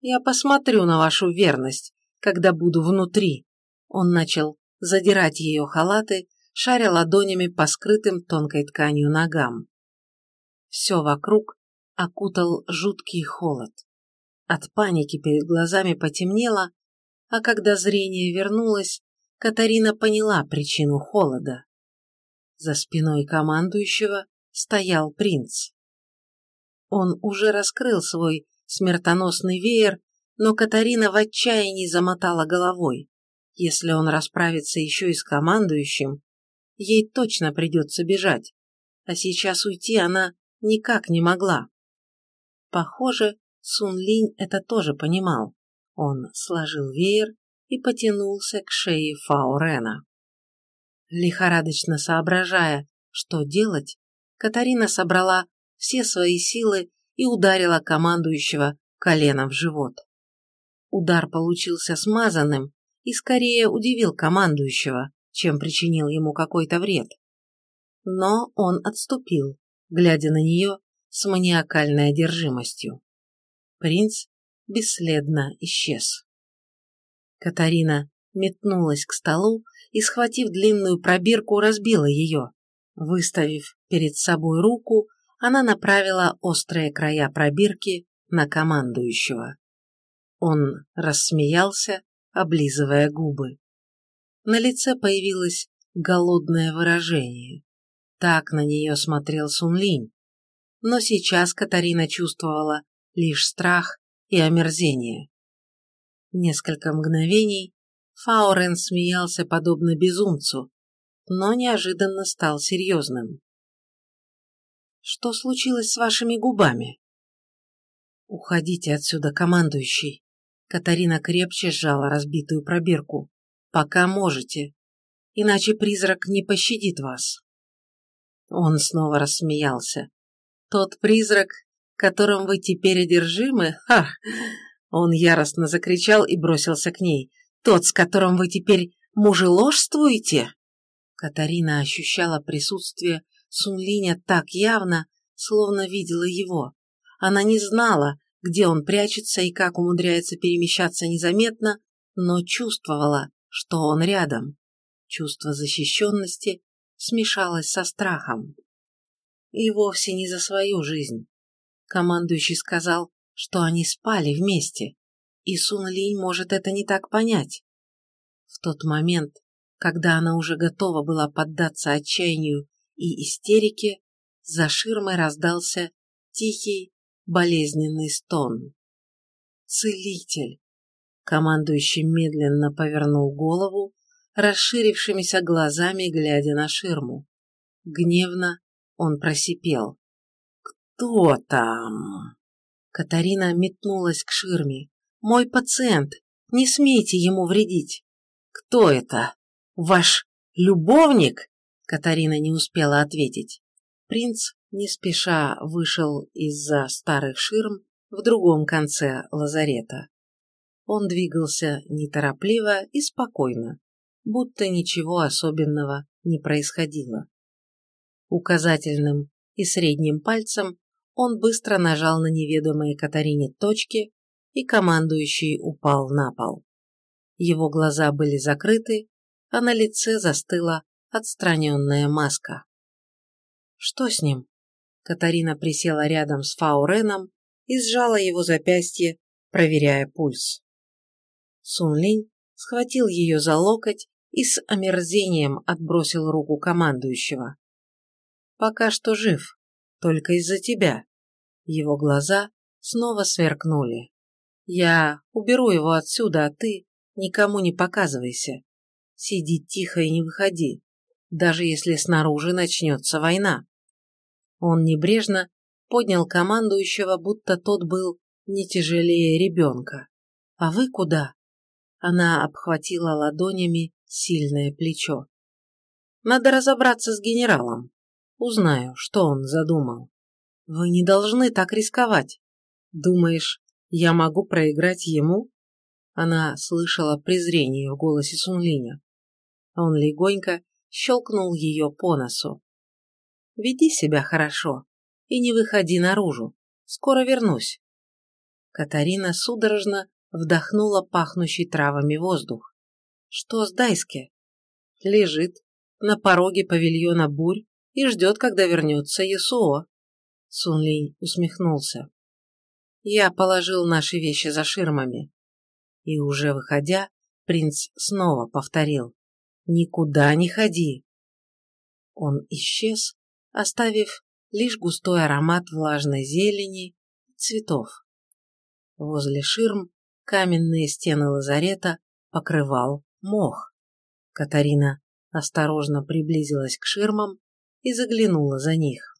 «Я посмотрю на вашу верность, когда буду внутри». Он начал задирать ее халаты, шаря ладонями по скрытым тонкой тканью ногам. Все вокруг окутал жуткий холод. От паники перед глазами потемнело, а когда зрение вернулось, Катарина поняла причину холода. За спиной командующего стоял принц. Он уже раскрыл свой смертоносный веер, но Катарина в отчаянии замотала головой. Если он расправится еще и с командующим, ей точно придется бежать, а сейчас уйти она никак не могла. Похоже, Сун Линь это тоже понимал. Он сложил веер и потянулся к шее Фао Рена. Лихорадочно соображая, что делать, Катарина собрала все свои силы и ударила командующего коленом в живот. Удар получился смазанным и скорее удивил командующего, чем причинил ему какой-то вред. Но он отступил, глядя на нее с маниакальной одержимостью. Принц бесследно исчез. Катарина метнулась к столу и, схватив длинную пробирку, разбила ее. Выставив перед собой руку, она направила острые края пробирки на командующего. Он рассмеялся, облизывая губы. На лице появилось голодное выражение. Так на нее смотрел Сунлинь. Но сейчас Катарина чувствовала лишь страх и омерзение. Несколько мгновений Фаурен смеялся подобно безумцу, но неожиданно стал серьезным. Что случилось с вашими губами? Уходите отсюда, командующий. Катарина крепче сжала разбитую пробирку. Пока можете. Иначе призрак не пощадит вас. Он снова рассмеялся. Тот призрак, которым вы теперь одержимы? Ха! Он яростно закричал и бросился к ней. Тот, с которым вы теперь мужеложствуете? Катарина ощущала присутствие Сунлиня так явно, словно видела его. Она не знала, где он прячется и как умудряется перемещаться незаметно, но чувствовала, что он рядом. Чувство защищенности смешалось со страхом. И вовсе не за свою жизнь. Командующий сказал, что они спали вместе, и Сун Линь может это не так понять. В тот момент, когда она уже готова была поддаться отчаянию и истерике, за ширмой раздался тихий, болезненный стон. «Целитель!» Командующий медленно повернул голову, расширившимися глазами глядя на ширму. Гневно он просипел. «Кто там?» Катарина метнулась к ширме. «Мой пациент! Не смейте ему вредить!» «Кто это? Ваш любовник?» Катарина не успела ответить. Принц не спеша вышел из-за старых ширм в другом конце лазарета. Он двигался неторопливо и спокойно, будто ничего особенного не происходило. Указательным и средним пальцем он быстро нажал на неведомые Катарине точки, и командующий упал на пол. Его глаза были закрыты, а на лице застыла отстраненная маска. «Что с ним?» Катарина присела рядом с Фауреном и сжала его запястье, проверяя пульс. Сун Линь схватил ее за локоть и с омерзением отбросил руку командующего. «Пока что жив, только из-за тебя». Его глаза снова сверкнули. «Я уберу его отсюда, а ты никому не показывайся. Сиди тихо и не выходи, даже если снаружи начнется война». Он небрежно поднял командующего, будто тот был не тяжелее ребенка. «А вы куда?» Она обхватила ладонями сильное плечо. «Надо разобраться с генералом. Узнаю, что он задумал. Вы не должны так рисковать. Думаешь, я могу проиграть ему?» Она слышала презрение в голосе Сунлиня. Он легонько щелкнул ее по носу. Веди себя хорошо и не выходи наружу. Скоро вернусь. Катарина судорожно вдохнула пахнущий травами воздух. Что с Дайске? Лежит на пороге павильона бурь и ждет, когда вернется Ясуо. Сунлинь усмехнулся. Я положил наши вещи за ширмами. И уже выходя, принц снова повторил. «Никуда не ходи!» Он исчез, оставив лишь густой аромат влажной зелени и цветов. Возле ширм каменные стены лазарета покрывал мох. Катарина осторожно приблизилась к ширмам и заглянула за них.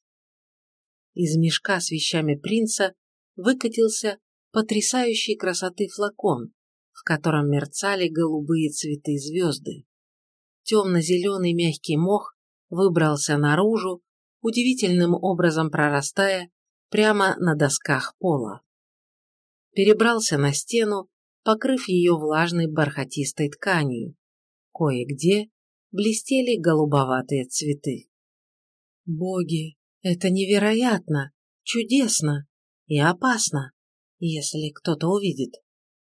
Из мешка с вещами принца выкатился потрясающей красоты флакон, в котором мерцали голубые цветы звезды. Темно-зеленый мягкий мох выбрался наружу, удивительным образом прорастая прямо на досках пола. Перебрался на стену, покрыв ее влажной бархатистой тканью. Кое-где блестели голубоватые цветы. Боги, это невероятно, чудесно и опасно, если кто-то увидит.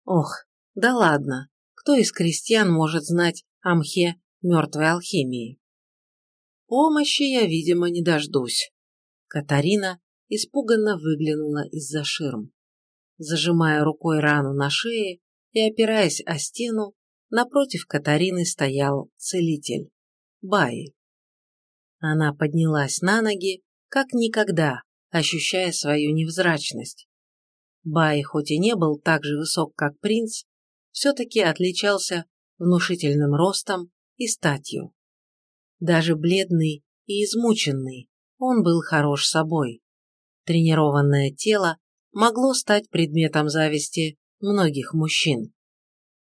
Ох, да ладно, кто из крестьян может знать о мхе мертвой алхимии? Помощи я, видимо, не дождусь. Катарина испуганно выглянула из-за ширм. Зажимая рукой рану на шее и опираясь о стену, напротив Катарины стоял целитель. Баи. Она поднялась на ноги, как никогда, ощущая свою невзрачность. Бай, хоть и не был так же высок, как принц, все-таки отличался внушительным ростом и статью. Даже бледный и измученный, он был хорош собой. Тренированное тело могло стать предметом зависти многих мужчин.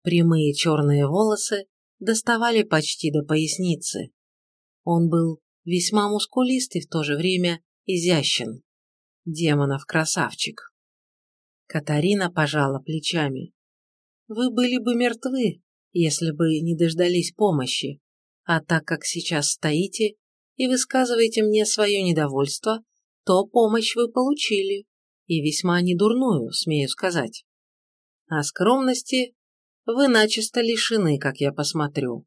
Прямые черные волосы доставали почти до поясницы. Он был весьма мускулист и в то же время изящен. Демонов красавчик. Катарина пожала плечами. Вы были бы мертвы, если бы не дождались помощи, а так как сейчас стоите и высказываете мне свое недовольство, то помощь вы получили, и весьма недурную, смею сказать. А скромности вы начисто лишены, как я посмотрю.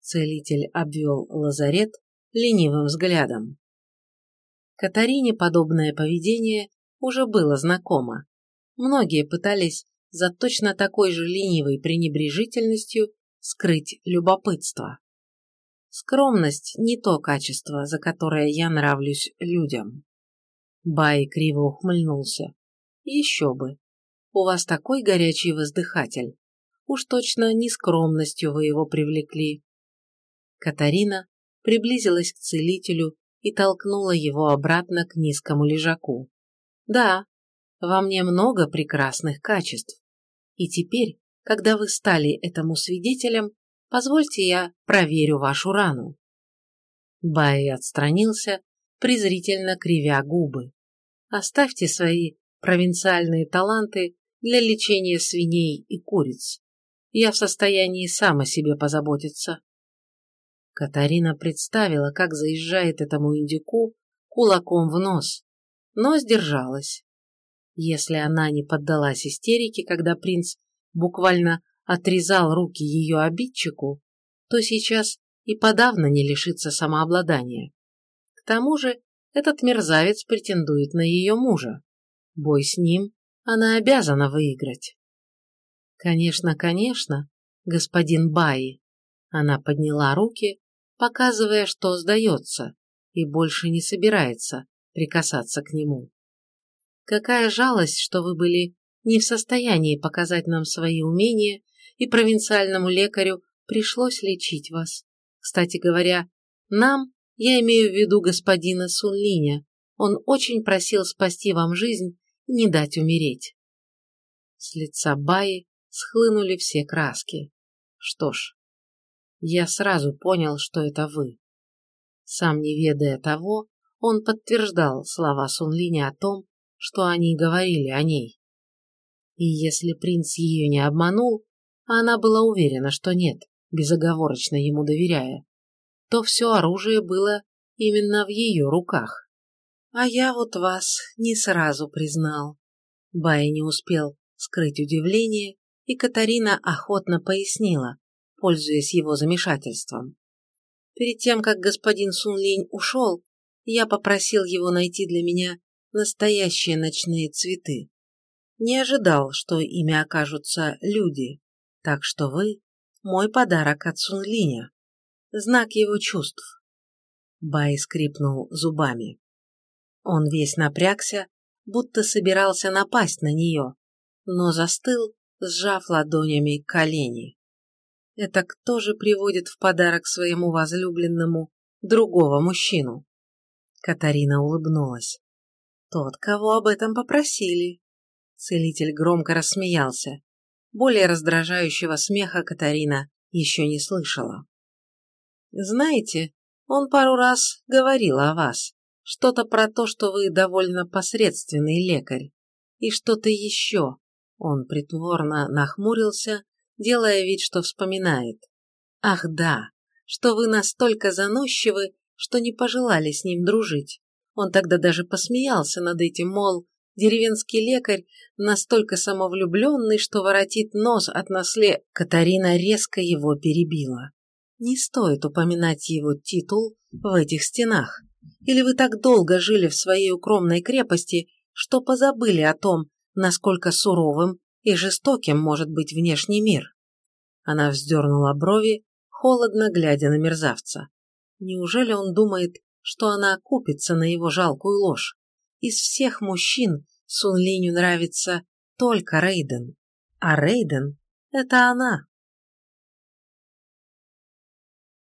Целитель обвел лазарет ленивым взглядом. Катарине подобное поведение уже было знакомо. Многие пытались за точно такой же ленивой пренебрежительностью скрыть любопытство. Скромность – не то качество, за которое я нравлюсь людям. Бай криво ухмыльнулся. Еще бы. У вас такой горячий воздыхатель. Уж точно не скромностью вы его привлекли. Катарина приблизилась к целителю и толкнула его обратно к низкому лежаку. Да, во мне много прекрасных качеств. И теперь, когда вы стали этому свидетелем, Позвольте я проверю вашу рану. Бай отстранился, презрительно кривя губы. Оставьте свои провинциальные таланты для лечения свиней и куриц. Я в состоянии сам о себе позаботиться. Катарина представила, как заезжает этому индюку кулаком в нос, но сдержалась. Если она не поддалась истерике, когда принц буквально отрезал руки ее обидчику, то сейчас и подавно не лишится самообладания. К тому же этот мерзавец претендует на ее мужа. Бой с ним она обязана выиграть. Конечно, конечно, господин Баи. Она подняла руки, показывая, что сдается, и больше не собирается прикасаться к нему. Какая жалость, что вы были не в состоянии показать нам свои умения и провинциальному лекарю пришлось лечить вас. Кстати говоря, нам, я имею в виду господина Сунлиня, он очень просил спасти вам жизнь не дать умереть. С лица Баи схлынули все краски. Что ж, я сразу понял, что это вы. Сам не ведая того, он подтверждал слова Сунлиня о том, что они говорили о ней. И если принц ее не обманул, а она была уверена, что нет, безоговорочно ему доверяя, то все оружие было именно в ее руках. А я вот вас не сразу признал. Бай не успел скрыть удивление, и Катарина охотно пояснила, пользуясь его замешательством. Перед тем, как господин Сунлинь ушел, я попросил его найти для меня настоящие ночные цветы. Не ожидал, что ими окажутся люди. Так что вы – мой подарок от Сунлиня. Знак его чувств. Бай скрипнул зубами. Он весь напрягся, будто собирался напасть на нее, но застыл, сжав ладонями колени. Это кто же приводит в подарок своему возлюбленному другого мужчину? Катарина улыбнулась. Тот, кого об этом попросили. Целитель громко рассмеялся. Более раздражающего смеха Катарина еще не слышала. Знаете, он пару раз говорил о вас. Что-то про то, что вы довольно посредственный лекарь. И что-то еще. Он притворно нахмурился, делая вид, что вспоминает. Ах да, что вы настолько заносчивы, что не пожелали с ним дружить. Он тогда даже посмеялся над этим, мол, деревенский лекарь настолько самовлюбленный, что воротит нос от насле. Катарина резко его перебила. Не стоит упоминать его титул в этих стенах. Или вы так долго жили в своей укромной крепости, что позабыли о том, насколько суровым и жестоким может быть внешний мир? Она вздернула брови, холодно глядя на мерзавца. Неужели он думает, что она окупится на его жалкую ложь? Из всех мужчин Сун Линю нравится только Рейден, а Рейден – это она.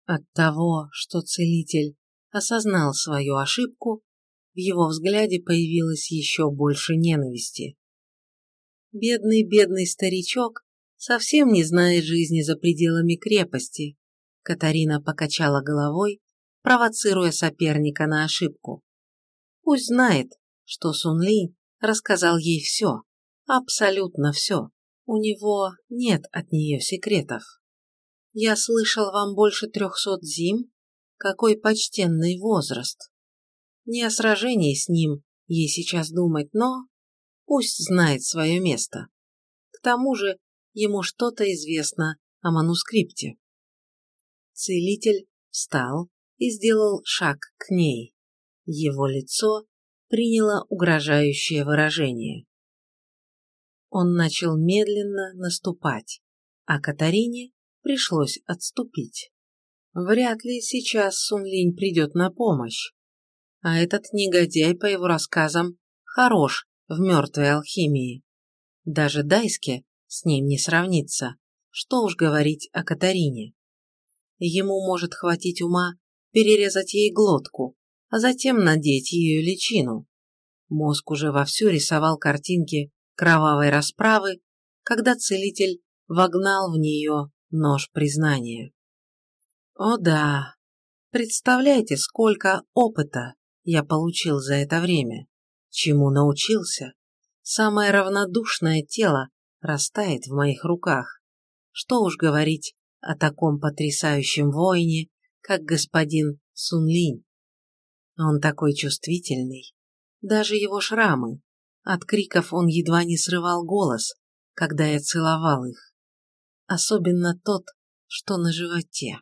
От того, что целитель осознал свою ошибку, в его взгляде появилось еще больше ненависти. Бедный-бедный старичок совсем не знает жизни за пределами крепости. Катарина покачала головой, провоцируя соперника на ошибку. Пусть знает, что Сун Ли рассказал ей все, абсолютно все. У него нет от нее секретов. Я слышал вам больше трехсот зим, какой почтенный возраст. Не о сражении с ним ей сейчас думать, но пусть знает свое место. К тому же ему что-то известно о манускрипте. Целитель встал и сделал шаг к ней. Его лицо приняло угрожающее выражение. Он начал медленно наступать, а Катарине пришлось отступить. Вряд ли сейчас Сунлинь придет на помощь. А этот негодяй, по его рассказам, хорош в мертвой алхимии. Даже Дайске с ним не сравнится. Что уж говорить о Катарине. Ему может хватить ума перерезать ей глотку, а затем надеть ее личину. Мозг уже вовсю рисовал картинки кровавой расправы, когда целитель вогнал в нее нож признания. О да, представляете, сколько опыта я получил за это время, чему научился. Самое равнодушное тело растает в моих руках. Что уж говорить о таком потрясающем воине, как господин Сунлинь. Он такой чувствительный. Даже его шрамы. От криков он едва не срывал голос, когда я целовал их. Особенно тот, что на животе.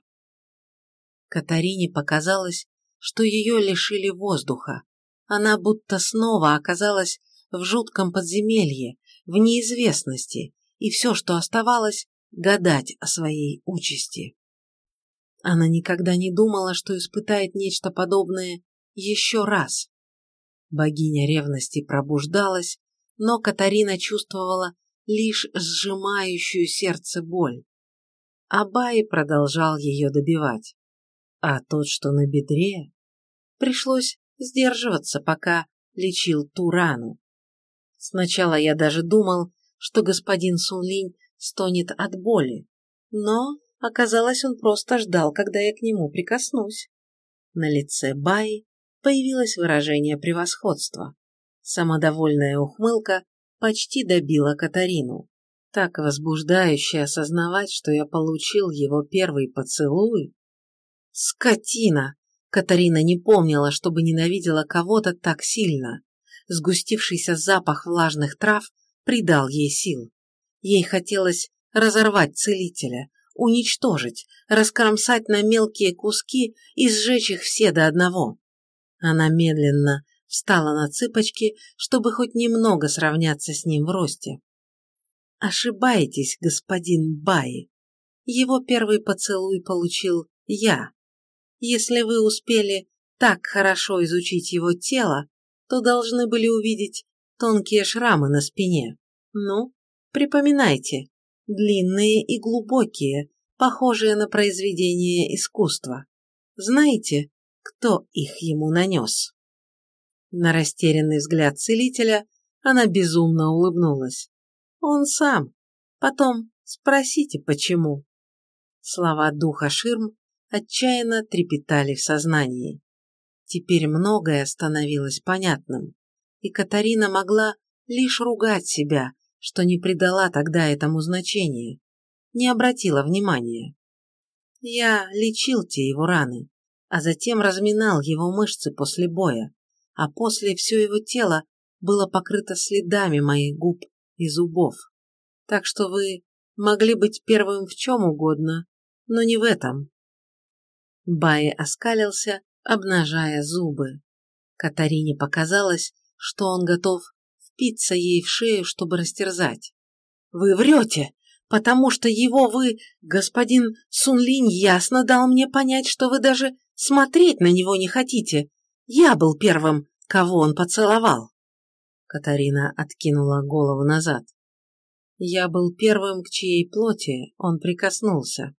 Катарине показалось, что ее лишили воздуха. Она будто снова оказалась в жутком подземелье, в неизвестности, и все, что оставалось, гадать о своей участи. Она никогда не думала, что испытает нечто подобное еще раз. Богиня ревности пробуждалась, но Катарина чувствовала лишь сжимающую сердце боль. Абай продолжал ее добивать. А тот, что на бедре, пришлось сдерживаться, пока лечил ту рану. Сначала я даже думал, что господин Сунлинь стонет от боли, но оказалось, он просто ждал, когда я к нему прикоснусь. На лице Баи появилось выражение превосходства. Самодовольная ухмылка почти добила Катарину. Так возбуждающе осознавать, что я получил его первый поцелуй. Скотина! Катарина не помнила, чтобы ненавидела кого-то так сильно. Сгустившийся запах влажных трав придал ей сил. Ей хотелось разорвать целителя, уничтожить, раскромсать на мелкие куски и сжечь их все до одного. Она медленно встала на цыпочки, чтобы хоть немного сравняться с ним в росте. Ошибаетесь, господин Бай. Его первый поцелуй получил я. Если вы успели так хорошо изучить его тело, то должны были увидеть тонкие шрамы на спине. Ну, припоминайте, длинные и глубокие, похожие на произведение искусства. Знаете, кто их ему нанес? На растерянный взгляд целителя она безумно улыбнулась. Он сам. Потом спросите, почему. Слова духа ширм отчаянно трепетали в сознании. Теперь многое становилось понятным, и Катарина могла лишь ругать себя, что не придала тогда этому значения, не обратила внимания. Я лечил те его раны, а затем разминал его мышцы после боя, а после все его тело было покрыто следами моих губ и зубов. Так что вы могли быть первым в чем угодно, но не в этом. Бай оскалился, обнажая зубы. Катарине показалось, что он готов впиться ей в шею, чтобы растерзать. «Вы врете, потому что его вы, господин Сунлинь, ясно дал мне понять, что вы даже смотреть на него не хотите. Я был первым, кого он поцеловал». Катарина откинула голову назад. Я был первым, к чьей плоти он прикоснулся.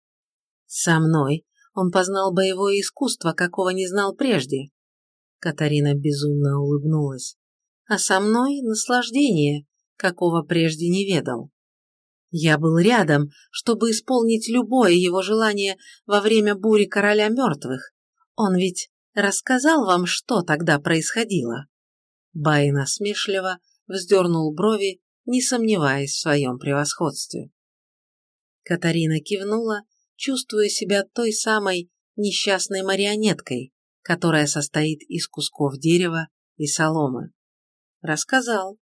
Со мной он познал боевое искусство, какого не знал прежде. Катарина безумно улыбнулась. А со мной наслаждение, какого прежде не ведал. Я был рядом, чтобы исполнить любое его желание во время бури короля мертвых. Он ведь рассказал вам, что тогда происходило. Бай насмешливо вздернул брови, не сомневаясь в своем превосходстве. Катарина кивнула, чувствуя себя той самой несчастной марионеткой, которая состоит из кусков дерева и соломы. Рассказал.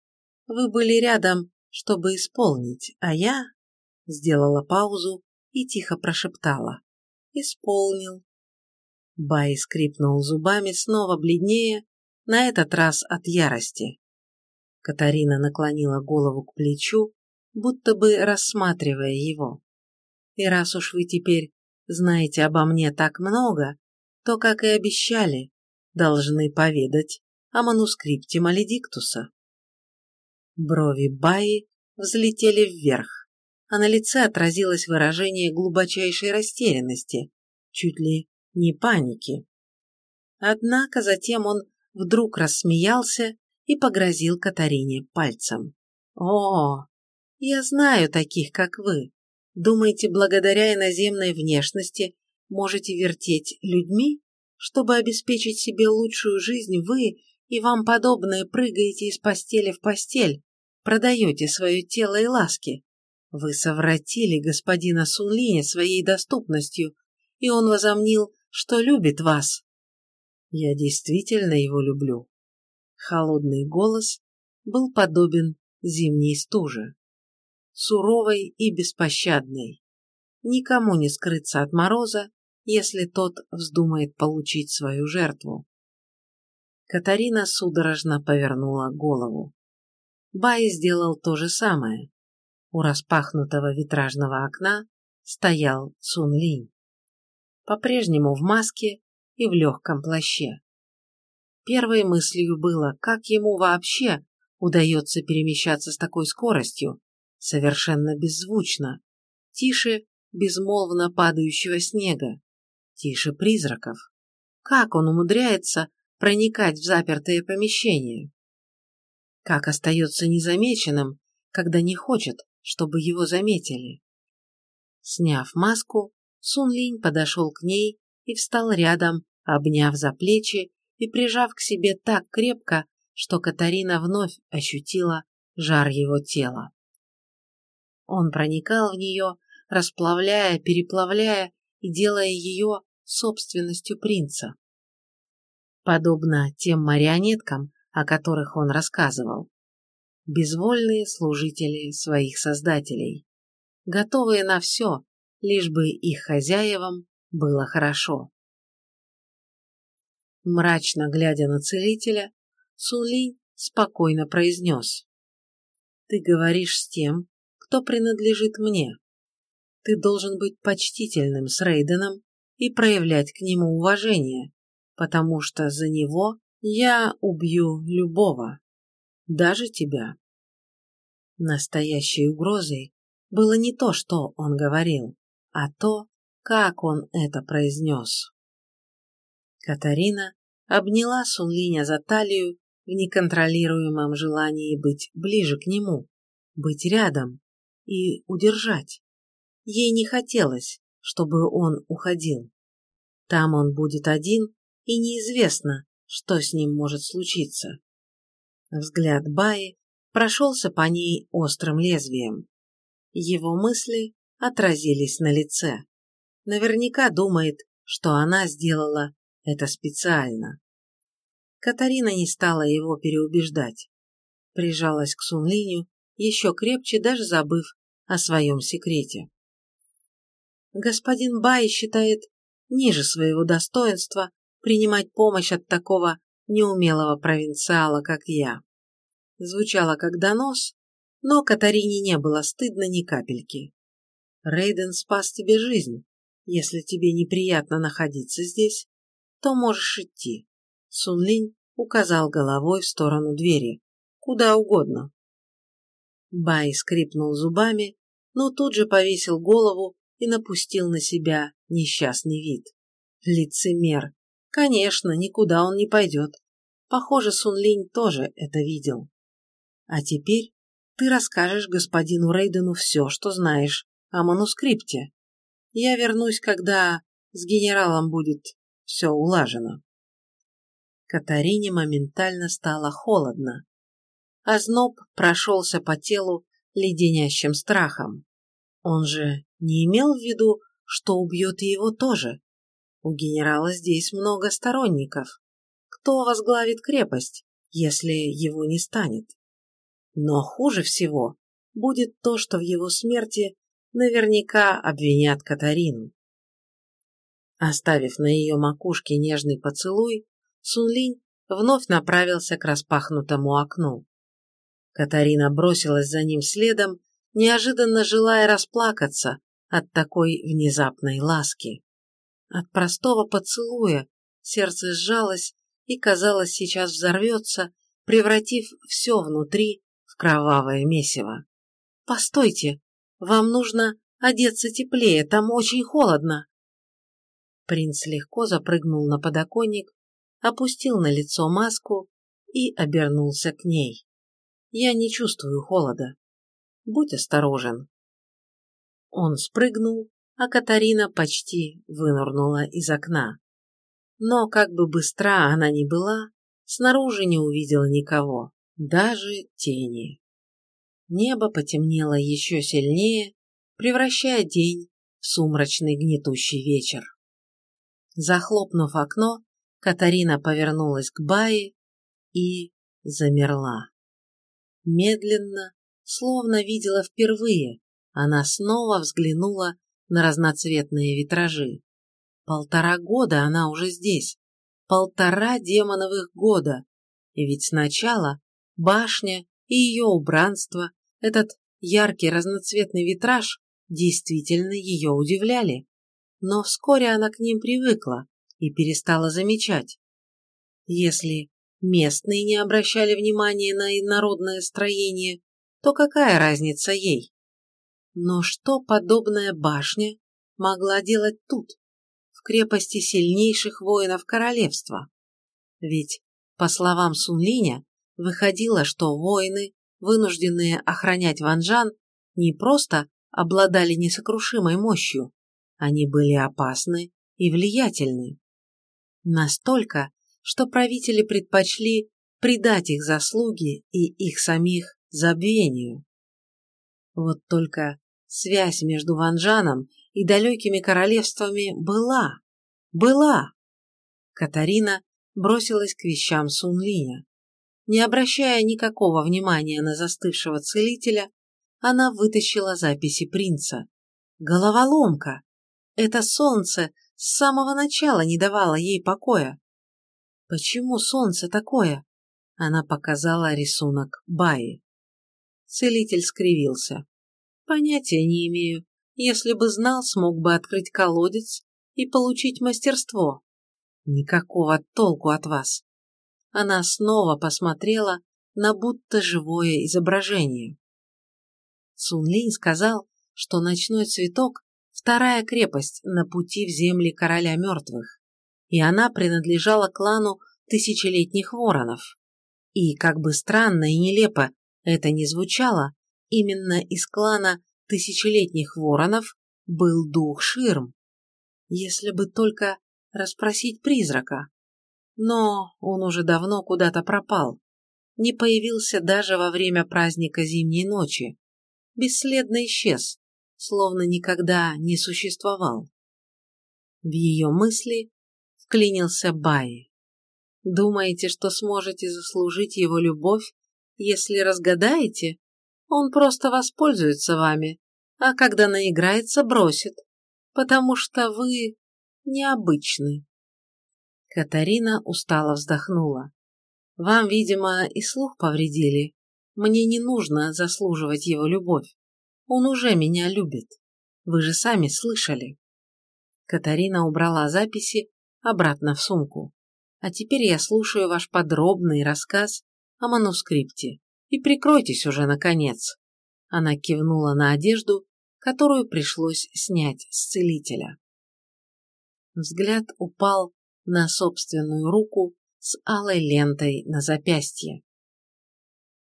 Вы были рядом, чтобы исполнить, а я сделала паузу и тихо прошептала. Исполнил. Бай скрипнул зубами, снова бледнее, на этот раз от ярости. Катарина наклонила голову к плечу, будто бы рассматривая его. И раз уж вы теперь знаете обо мне так много, то, как и обещали, должны поведать о манускрипте Маледиктуса. Брови Баи взлетели вверх, а на лице отразилось выражение глубочайшей растерянности, чуть ли не паники. Однако затем он вдруг рассмеялся и погрозил Катарине пальцем. «О, я знаю таких, как вы. Думаете, благодаря иноземной внешности можете вертеть людьми? Чтобы обеспечить себе лучшую жизнь, вы и вам подобные прыгаете из постели в постель, продаете свое тело и ласки. Вы совратили господина Сунлиня своей доступностью, и он возомнил, что любит вас. Я действительно его люблю. Холодный голос был подобен зимней стуже. Суровой и беспощадной. Никому не скрыться от мороза, если тот вздумает получить свою жертву. Катарина судорожно повернула голову. Бай сделал то же самое. У распахнутого витражного окна стоял Сун Линь. По-прежнему в маске и в легком плаще. Первой мыслью было, как ему вообще удается перемещаться с такой скоростью, совершенно беззвучно, тише безмолвно падающего снега, тише призраков. Как он умудряется проникать в запертые помещения? Как остается незамеченным, когда не хочет, чтобы его заметили? Сняв маску, Сун Линь подошел к ней и встал рядом, обняв за плечи и прижав к себе так крепко, что Катарина вновь ощутила жар его тела. Он проникал в нее, расплавляя, переплавляя и делая ее собственностью принца. Подобно тем марионеткам, о которых он рассказывал. Безвольные служители своих создателей, готовые на все, лишь бы их хозяевам было хорошо. Мрачно глядя на целителя, Сулинь спокойно произнес. «Ты говоришь с тем, кто принадлежит мне. Ты должен быть почтительным с Рейденом и проявлять к нему уважение, потому что за него Я убью любого, даже тебя. Настоящей угрозой было не то, что он говорил, а то, как он это произнес. Катарина обняла Сунлиня за талию в неконтролируемом желании быть ближе к нему, быть рядом и удержать. Ей не хотелось, чтобы он уходил. Там он будет один, и неизвестно, что с ним может случиться. Взгляд Баи прошелся по ней острым лезвием. Его мысли отразились на лице. Наверняка думает, что она сделала это специально. Катарина не стала его переубеждать. Прижалась к Сунлиню еще крепче, даже забыв о своем секрете. Господин Бай считает ниже своего достоинства принимать помощь от такого неумелого провинциала, как я. Звучало как донос, но Катарине не было стыдно ни капельки. Рейден спас тебе жизнь. Если тебе неприятно находиться здесь, то можешь идти. Сунлинь указал головой в сторону двери. Куда угодно. Бай скрипнул зубами, но тут же повесил голову и напустил на себя несчастный вид. Лицемер. Конечно, никуда он не пойдет. Похоже, Сунлинь тоже это видел. А теперь ты расскажешь господину Рейдену все, что знаешь о манускрипте. Я вернусь, когда с генералом будет все улажено. Катарине моментально стало холодно. Озноб прошелся по телу леденящим страхом. Он же не имел в виду, что убьет его тоже. У генерала здесь много сторонников. Кто возглавит крепость, если его не станет? Но хуже всего будет то, что в его смерти наверняка обвинят Катарину. Оставив на ее макушке нежный поцелуй, Сунлинь вновь направился к распахнутому окну. Катарина бросилась за ним следом, неожиданно желая расплакаться от такой внезапной ласки. От простого поцелуя сердце сжалось и, казалось, сейчас взорвется, превратив все внутри в кровавое месиво. «Постойте, вам нужно одеться теплее, там очень холодно!» Принц легко запрыгнул на подоконник, опустил на лицо маску и обернулся к ней. «Я не чувствую холода. Будь осторожен». Он спрыгнул, а Катарина почти вынырнула из окна. Но, как бы быстра она ни была, снаружи не увидела никого, даже тени. Небо потемнело еще сильнее, превращая день в сумрачный гнетущий вечер. Захлопнув окно, Катарина повернулась к Бае и замерла. Медленно, словно видела впервые, она снова взглянула на разноцветные витражи. Полтора года она уже здесь. Полтора демоновых года. И ведь сначала башня и ее убранство, этот яркий разноцветный витраж действительно ее удивляли но вскоре она к ним привыкла и перестала замечать. Если местные не обращали внимания на инородное строение, то какая разница ей? Но что подобная башня могла делать тут, в крепости сильнейших воинов королевства? Ведь, по словам Сунлиня, выходило, что воины, вынужденные охранять Ванжан, не просто обладали несокрушимой мощью, они были опасны и влиятельны. Настолько, что правители предпочли предать их заслуги и их самих забвению. Вот только связь между Ванжаном и далекими королевствами была, была. Катарина бросилась к вещам Сунлиня. Не обращая никакого внимания на застывшего целителя, она вытащила записи принца. Головоломка! Это солнце с самого начала не давало ей покоя. Почему солнце такое? Она показала рисунок Баи. Целитель скривился. Понятия не имею. Если бы знал, смог бы открыть колодец и получить мастерство. Никакого толку от вас. она снова посмотрела на будто живое изображение. Сунлинь сказал, что ночной цветок – вторая крепость на пути в земли короля мертвых, и она принадлежала клану тысячелетних воронов. И, как бы странно и нелепо это ни звучало, именно из клана тысячелетних воронов был дух Ширм. Если бы только расспросить призрака. Но он уже давно куда-то пропал. Не появился даже во время праздника зимней ночи. Бесследно исчез, словно никогда не существовал. В ее мысли вклинился Баи. Думаете, что сможете заслужить его любовь, если разгадаете? Он просто воспользуется вами, а когда наиграется, бросит, потому что вы необычны. Катарина устало вздохнула. Вам, видимо, и слух повредили. Мне не нужно заслуживать его любовь. Он уже меня любит. Вы же сами слышали. Катарина убрала записи обратно в сумку. А теперь я слушаю ваш подробный рассказ о манускрипте. И прикройтесь уже, наконец. Она кивнула на одежду, которую пришлось снять с целителя. Взгляд упал на собственную руку с алой лентой на запястье.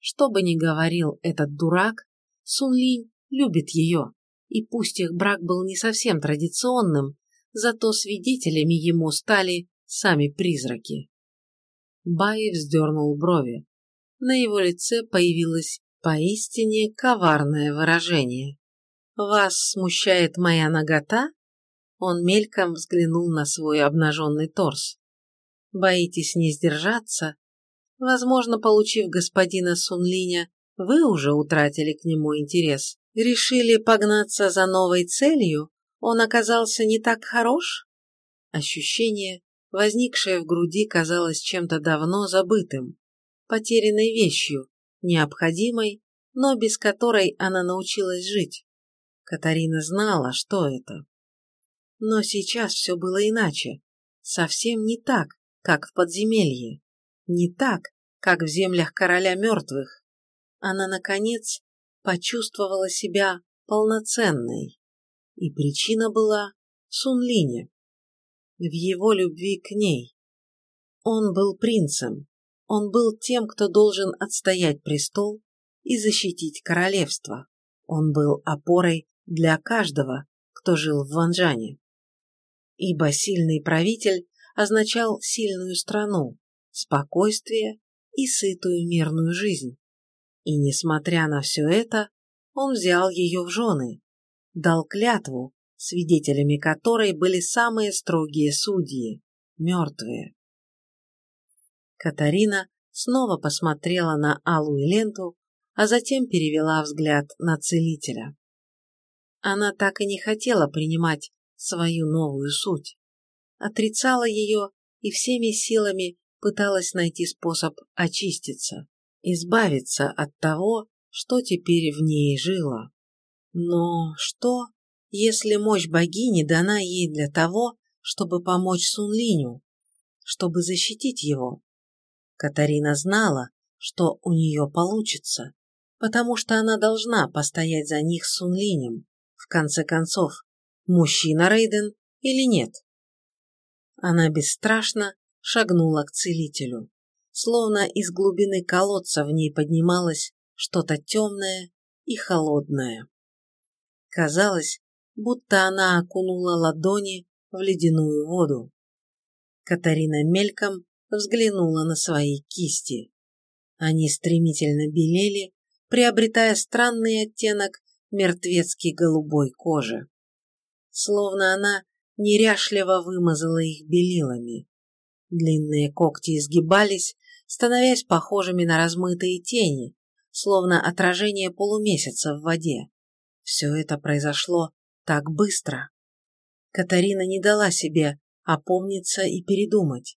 Что бы ни говорил этот дурак, Сунлинь любит ее, и пусть их брак был не совсем традиционным, зато свидетелями ему стали сами призраки. Бай вздернул брови. На его лице появилось поистине коварное выражение. «Вас смущает моя нагота?» Он мельком взглянул на свой обнаженный торс. «Боитесь не сдержаться? Возможно, получив господина Сунлиня, вы уже утратили к нему интерес. Решили погнаться за новой целью? Он оказался не так хорош?» Ощущение, возникшее в груди, казалось чем-то давно забытым, потерянной вещью, необходимой, но без которой она научилась жить. Катарина знала, что это. Но сейчас все было иначе. Совсем не так, как в подземелье. Не так, как в землях короля мертвых. Она, наконец, почувствовала себя полноценной. И причина была в Сунлине, в его любви к ней. Он был принцем, он был тем, кто должен отстоять престол и защитить королевство. Он был опорой для каждого, кто жил в Ванжане ибо сильный правитель означал сильную страну, спокойствие и сытую мирную жизнь. И несмотря на все это, он взял ее в жены, дал клятву, свидетелями которой были самые строгие судьи, мертвые. Катарина снова посмотрела на алую ленту, а затем перевела взгляд на целителя. Она так и не хотела принимать свою новую суть. Отрицала ее и всеми силами пыталась найти способ очиститься, избавиться от того, что теперь в ней жило. Но что, если мощь богини дана ей для того, чтобы помочь Сунлиню, чтобы защитить его? Катарина знала, что у нее получится, потому что она должна постоять за них с Сунлинем. В конце концов, мужчина Рейден или нет. Она бесстрашно шагнула к целителю. Словно из глубины колодца в ней поднималось что-то темное и холодное. Казалось, будто она окунула ладони в ледяную воду. Катарина мельком взглянула на свои кисти. Они стремительно белели, приобретая странный оттенок мертвецки голубой кожи словно она неряшливо вымазала их белилами. Длинные когти изгибались, становясь похожими на размытые тени, словно отражение полумесяца в воде. Все это произошло так быстро. Катарина не дала себе опомниться и передумать.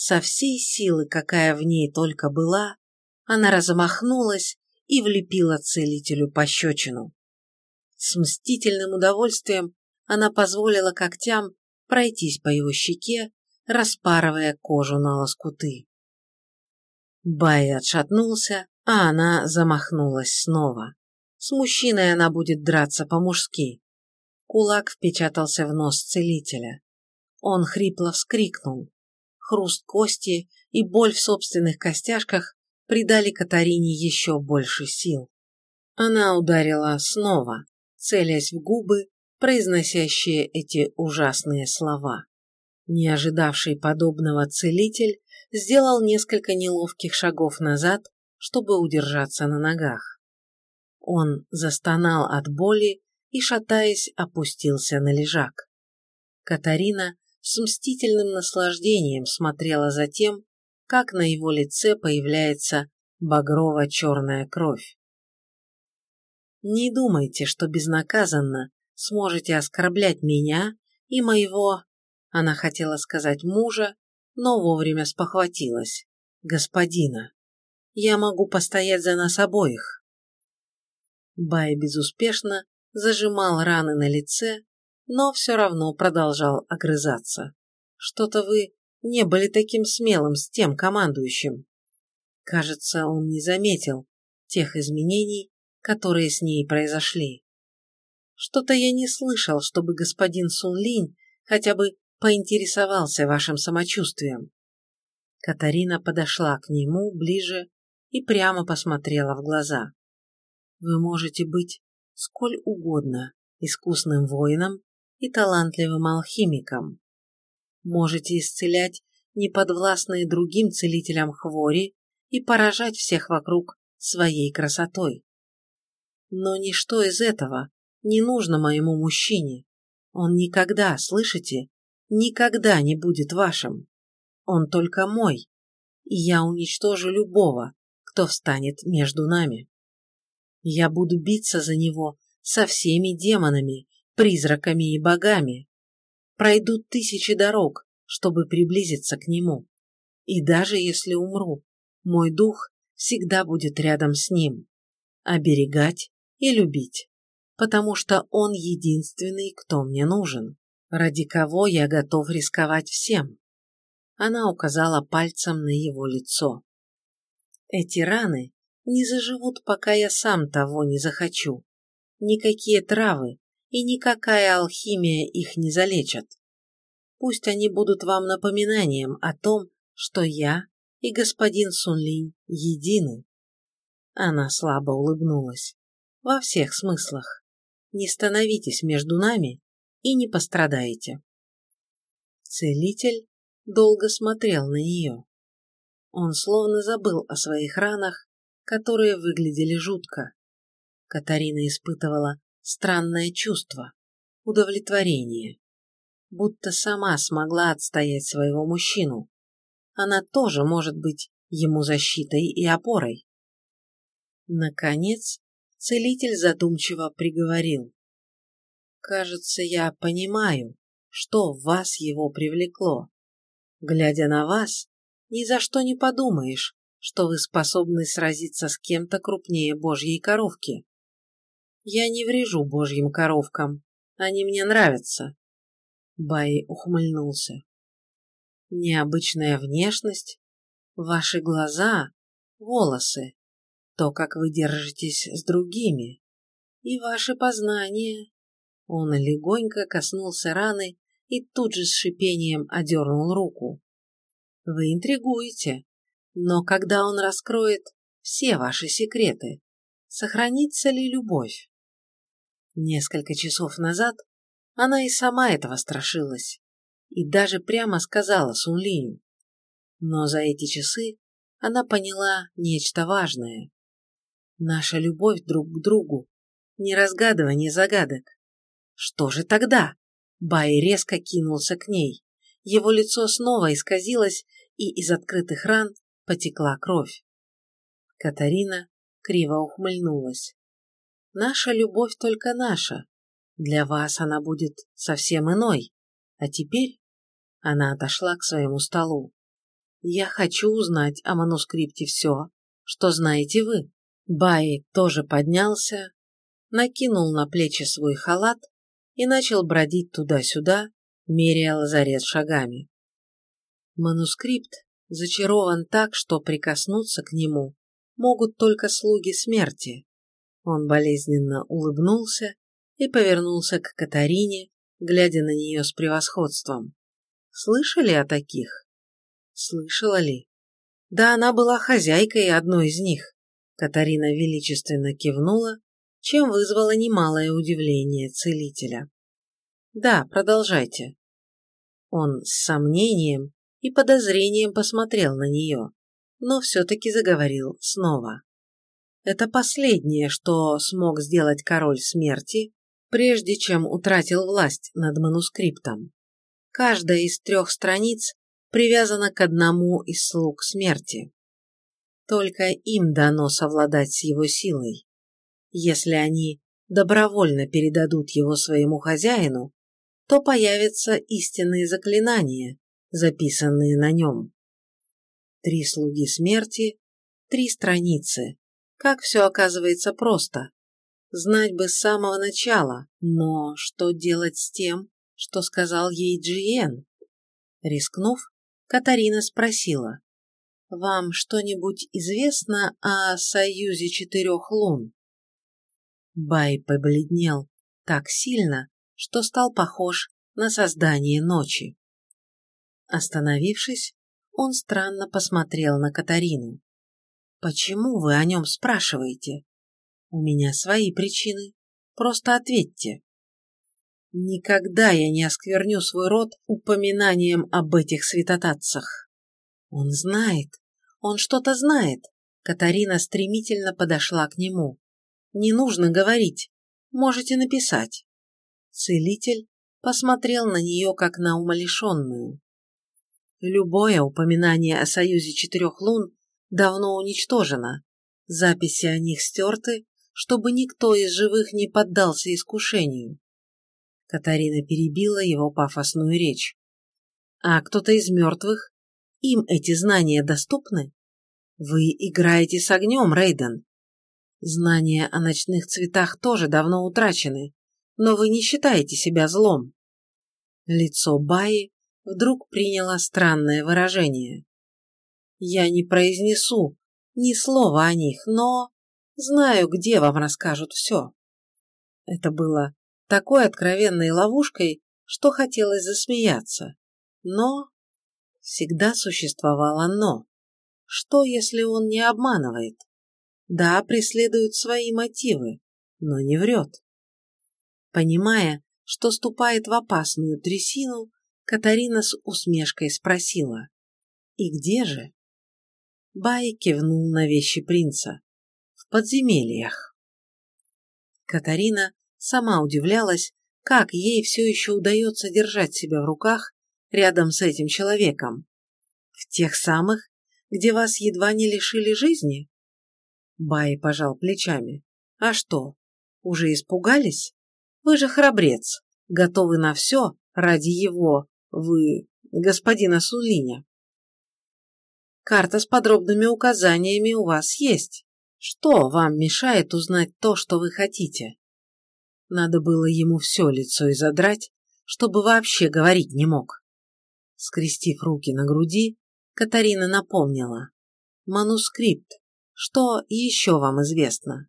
Со всей силы, какая в ней только была, она размахнулась и влепила целителю пощечину. С мстительным удовольствием она позволила когтям пройтись по его щеке, распарывая кожу на лоскуты. Бай отшатнулся, а она замахнулась снова. С мужчиной она будет драться по-мужски. Кулак впечатался в нос целителя. Он хрипло вскрикнул. Хруст кости и боль в собственных костяшках придали Катарине еще больше сил. Она ударила снова, целясь в губы, произносящие эти ужасные слова. Не ожидавший подобного целитель сделал несколько неловких шагов назад, чтобы удержаться на ногах. Он застонал от боли и, шатаясь, опустился на лежак. Катарина с мстительным наслаждением смотрела за тем, как на его лице появляется багрово-черная кровь. Не думайте, что безнаказанно сможете оскорблять меня и моего, она хотела сказать мужа, но вовремя спохватилась, господина. Я могу постоять за нас обоих. Бай безуспешно зажимал раны на лице, но все равно продолжал огрызаться. Что-то вы не были таким смелым с тем командующим. Кажется, он не заметил тех изменений, которые с ней произошли. Что-то я не слышал, чтобы господин Сунлинь хотя бы поинтересовался вашим самочувствием. Катарина подошла к нему ближе и прямо посмотрела в глаза. Вы можете быть сколь угодно искусным воином и талантливым алхимиком. Можете исцелять неподвластные другим целителям хвори и поражать всех вокруг своей красотой. Но ничто из этого не нужно моему мужчине. Он никогда, слышите, никогда не будет вашим. Он только мой, и я уничтожу любого, кто встанет между нами. Я буду биться за него со всеми демонами, призраками и богами. Пройдут тысячи дорог, чтобы приблизиться к нему. И даже если умру, мой дух всегда будет рядом с ним. Оберегать и любить, потому что он единственный, кто мне нужен, ради кого я готов рисковать всем. Она указала пальцем на его лицо. Эти раны не заживут, пока я сам того не захочу. Никакие травы и никакая алхимия их не залечат. Пусть они будут вам напоминанием о том, что я и господин Сунлинь едины. Она слабо улыбнулась. Во всех смыслах. Не становитесь между нами и не пострадаете. Целитель долго смотрел на нее. Он словно забыл о своих ранах, которые выглядели жутко. Катарина испытывала странное чувство, удовлетворение, будто сама смогла отстоять своего мужчину. Она тоже может быть ему защитой и опорой. Наконец, Целитель задумчиво приговорил. «Кажется, я понимаю, что в вас его привлекло. Глядя на вас, ни за что не подумаешь, что вы способны сразиться с кем-то крупнее божьей коровки. Я не врежу божьим коровкам, они мне нравятся». Бай ухмыльнулся. «Необычная внешность, ваши глаза, волосы, то, как вы держитесь с другими, и ваши познания. Он легонько коснулся раны и тут же с шипением одернул руку. Вы интригуете, но когда он раскроет все ваши секреты, сохранится ли любовь? Несколько часов назад она и сама этого страшилась, и даже прямо сказала Сунлиню. Но за эти часы она поняла нечто важное. Наша любовь друг к другу, не разгадывание загадок. Что же тогда? Бай резко кинулся к ней. Его лицо снова исказилось, и из открытых ран потекла кровь. Катарина криво ухмыльнулась. Наша любовь только наша. Для вас она будет совсем иной. А теперь она отошла к своему столу. Я хочу узнать о манускрипте все, что знаете вы. Бай тоже поднялся, накинул на плечи свой халат и начал бродить туда-сюда, меряя лазарет шагами. Манускрипт Зачарован так, что прикоснуться к нему могут только слуги смерти. Он болезненно улыбнулся и повернулся к Катарине, глядя на нее с превосходством. Слышали о таких? Слышала ли? Да она была хозяйкой одной из них. Катарина величественно кивнула, чем вызвало немалое удивление целителя. Да, продолжайте. Он с сомнением и подозрением посмотрел на нее, но все-таки заговорил снова. Это последнее, что смог сделать король смерти, прежде чем утратил власть над манускриптом. Каждая из трех страниц привязана к одному из слуг смерти. Только им дано совладать с его силой. Если они добровольно передадут его своему хозяину, то появятся истинные заклинания, записанные на нем. Три слуги смерти, три страницы. Как все оказывается просто. Знать бы с самого начала, но что делать с тем, что сказал ей Джиен? Рискнув, Катарина спросила. «Вам что-нибудь известно о Союзе Четырех Лун?» Бай побледнел так сильно, что стал похож на создание ночи. Остановившись, он странно посмотрел на Катарину. «Почему вы о нем спрашиваете? У меня свои причины. Просто ответьте». Никогда я не оскверню свой род упоминанием об этих святотатцах. Он знает, он что-то знает. Катарина стремительно подошла к нему. Не нужно говорить, можете написать. Целитель посмотрел на нее, как на умалишенную. Любое упоминание о союзе четырех лун давно уничтожено. Записи о них стерты, чтобы никто из живых не поддался искушению. Катарина перебила его пафосную речь. А кто-то из мертвых? Им эти знания доступны? Вы играете с огнем, Рейден. Знания о ночных цветах тоже давно утрачены, но вы не считаете себя злом. Лицо Баи вдруг приняло странное выражение. Я не произнесу ни слова о них, но знаю, где вам расскажут все. Это было такой откровенной ловушкой, что хотелось засмеяться. Но всегда существовало «но». Что, если он не обманывает? Да, преследует свои мотивы, но не врет. Понимая, что ступает в опасную трясину, Катарина с усмешкой спросила «И где же?» Бай кивнул на вещи принца. «В подземельях». Катарина сама удивлялась, как ей все еще удается держать себя в руках рядом с этим человеком. В тех самых, где вас едва не лишили жизни? Бай пожал плечами. А что, уже испугались? Вы же храбрец, готовы на все ради его, вы, господина Сулиня. Карта с подробными указаниями у вас есть. Что вам мешает узнать то, что вы хотите? Надо было ему все лицо изодрать, чтобы вообще говорить не мог. Скрестив руки на груди, Катарина напомнила. «Манускрипт. Что еще вам известно?»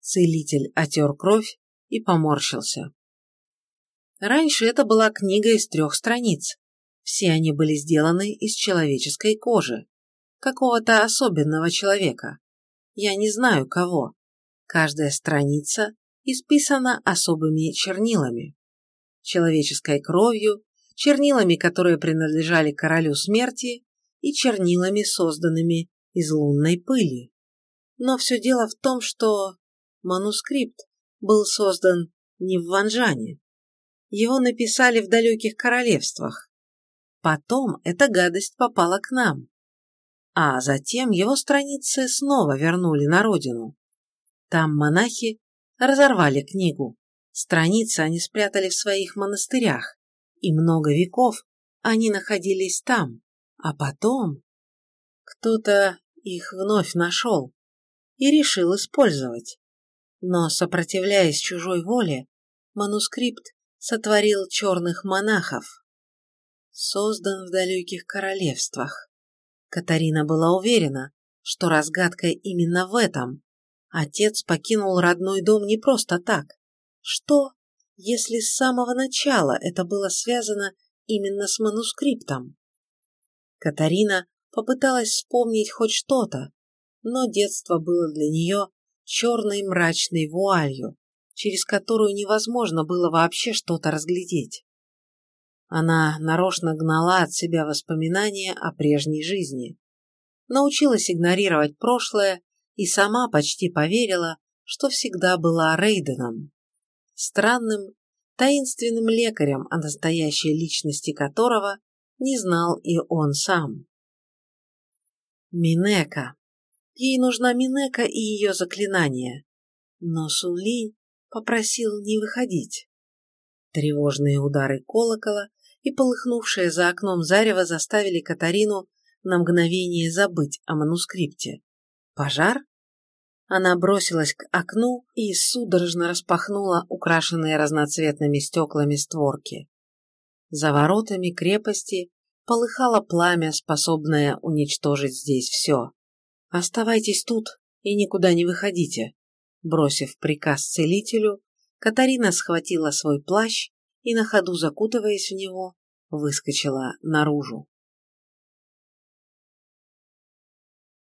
Целитель отер кровь и поморщился. Раньше это была книга из трех страниц. Все они были сделаны из человеческой кожи. Какого-то особенного человека. Я не знаю кого. Каждая страница исписана особыми чернилами. Человеческой кровью, чернилами, которые принадлежали королю смерти, и чернилами, созданными из лунной пыли. Но все дело в том, что манускрипт был создан не в Ванжане. Его написали в далеких королевствах. Потом эта гадость попала к нам. А затем его страницы снова вернули на родину. Там монахи разорвали книгу. Страницы они спрятали в своих монастырях, и много веков они находились там. А потом кто-то их вновь нашел и решил использовать. Но, сопротивляясь чужой воле, манускрипт сотворил черных монахов. Создан в далеких королевствах. Катарина была уверена, что разгадка именно в этом. Отец покинул родной дом не просто так. Что, если с самого начала это было связано именно с манускриптом? Катарина попыталась вспомнить хоть что-то, но детство было для нее черной мрачной вуалью, через которую невозможно было вообще что-то разглядеть. Она нарочно гнала от себя воспоминания о прежней жизни, научилась игнорировать прошлое и сама почти поверила, что всегда была Рейденом, странным, таинственным лекарем, о настоящей личности которого не знал и он сам. Минека. Ей нужна Минека и ее заклинание. Но Сунлинь попросил не выходить. Тревожные удары колокола и полыхнувшее за окном зарево заставили Катарину на мгновение забыть о манускрипте. Пожар? Она бросилась к окну и судорожно распахнула украшенные разноцветными стеклами створки. За воротами крепости полыхало пламя, способное уничтожить здесь все. «Оставайтесь тут и никуда не выходите», бросив приказ целителю, Катарина схватила свой плащ и на ходу закутываясь в него, выскочила наружу.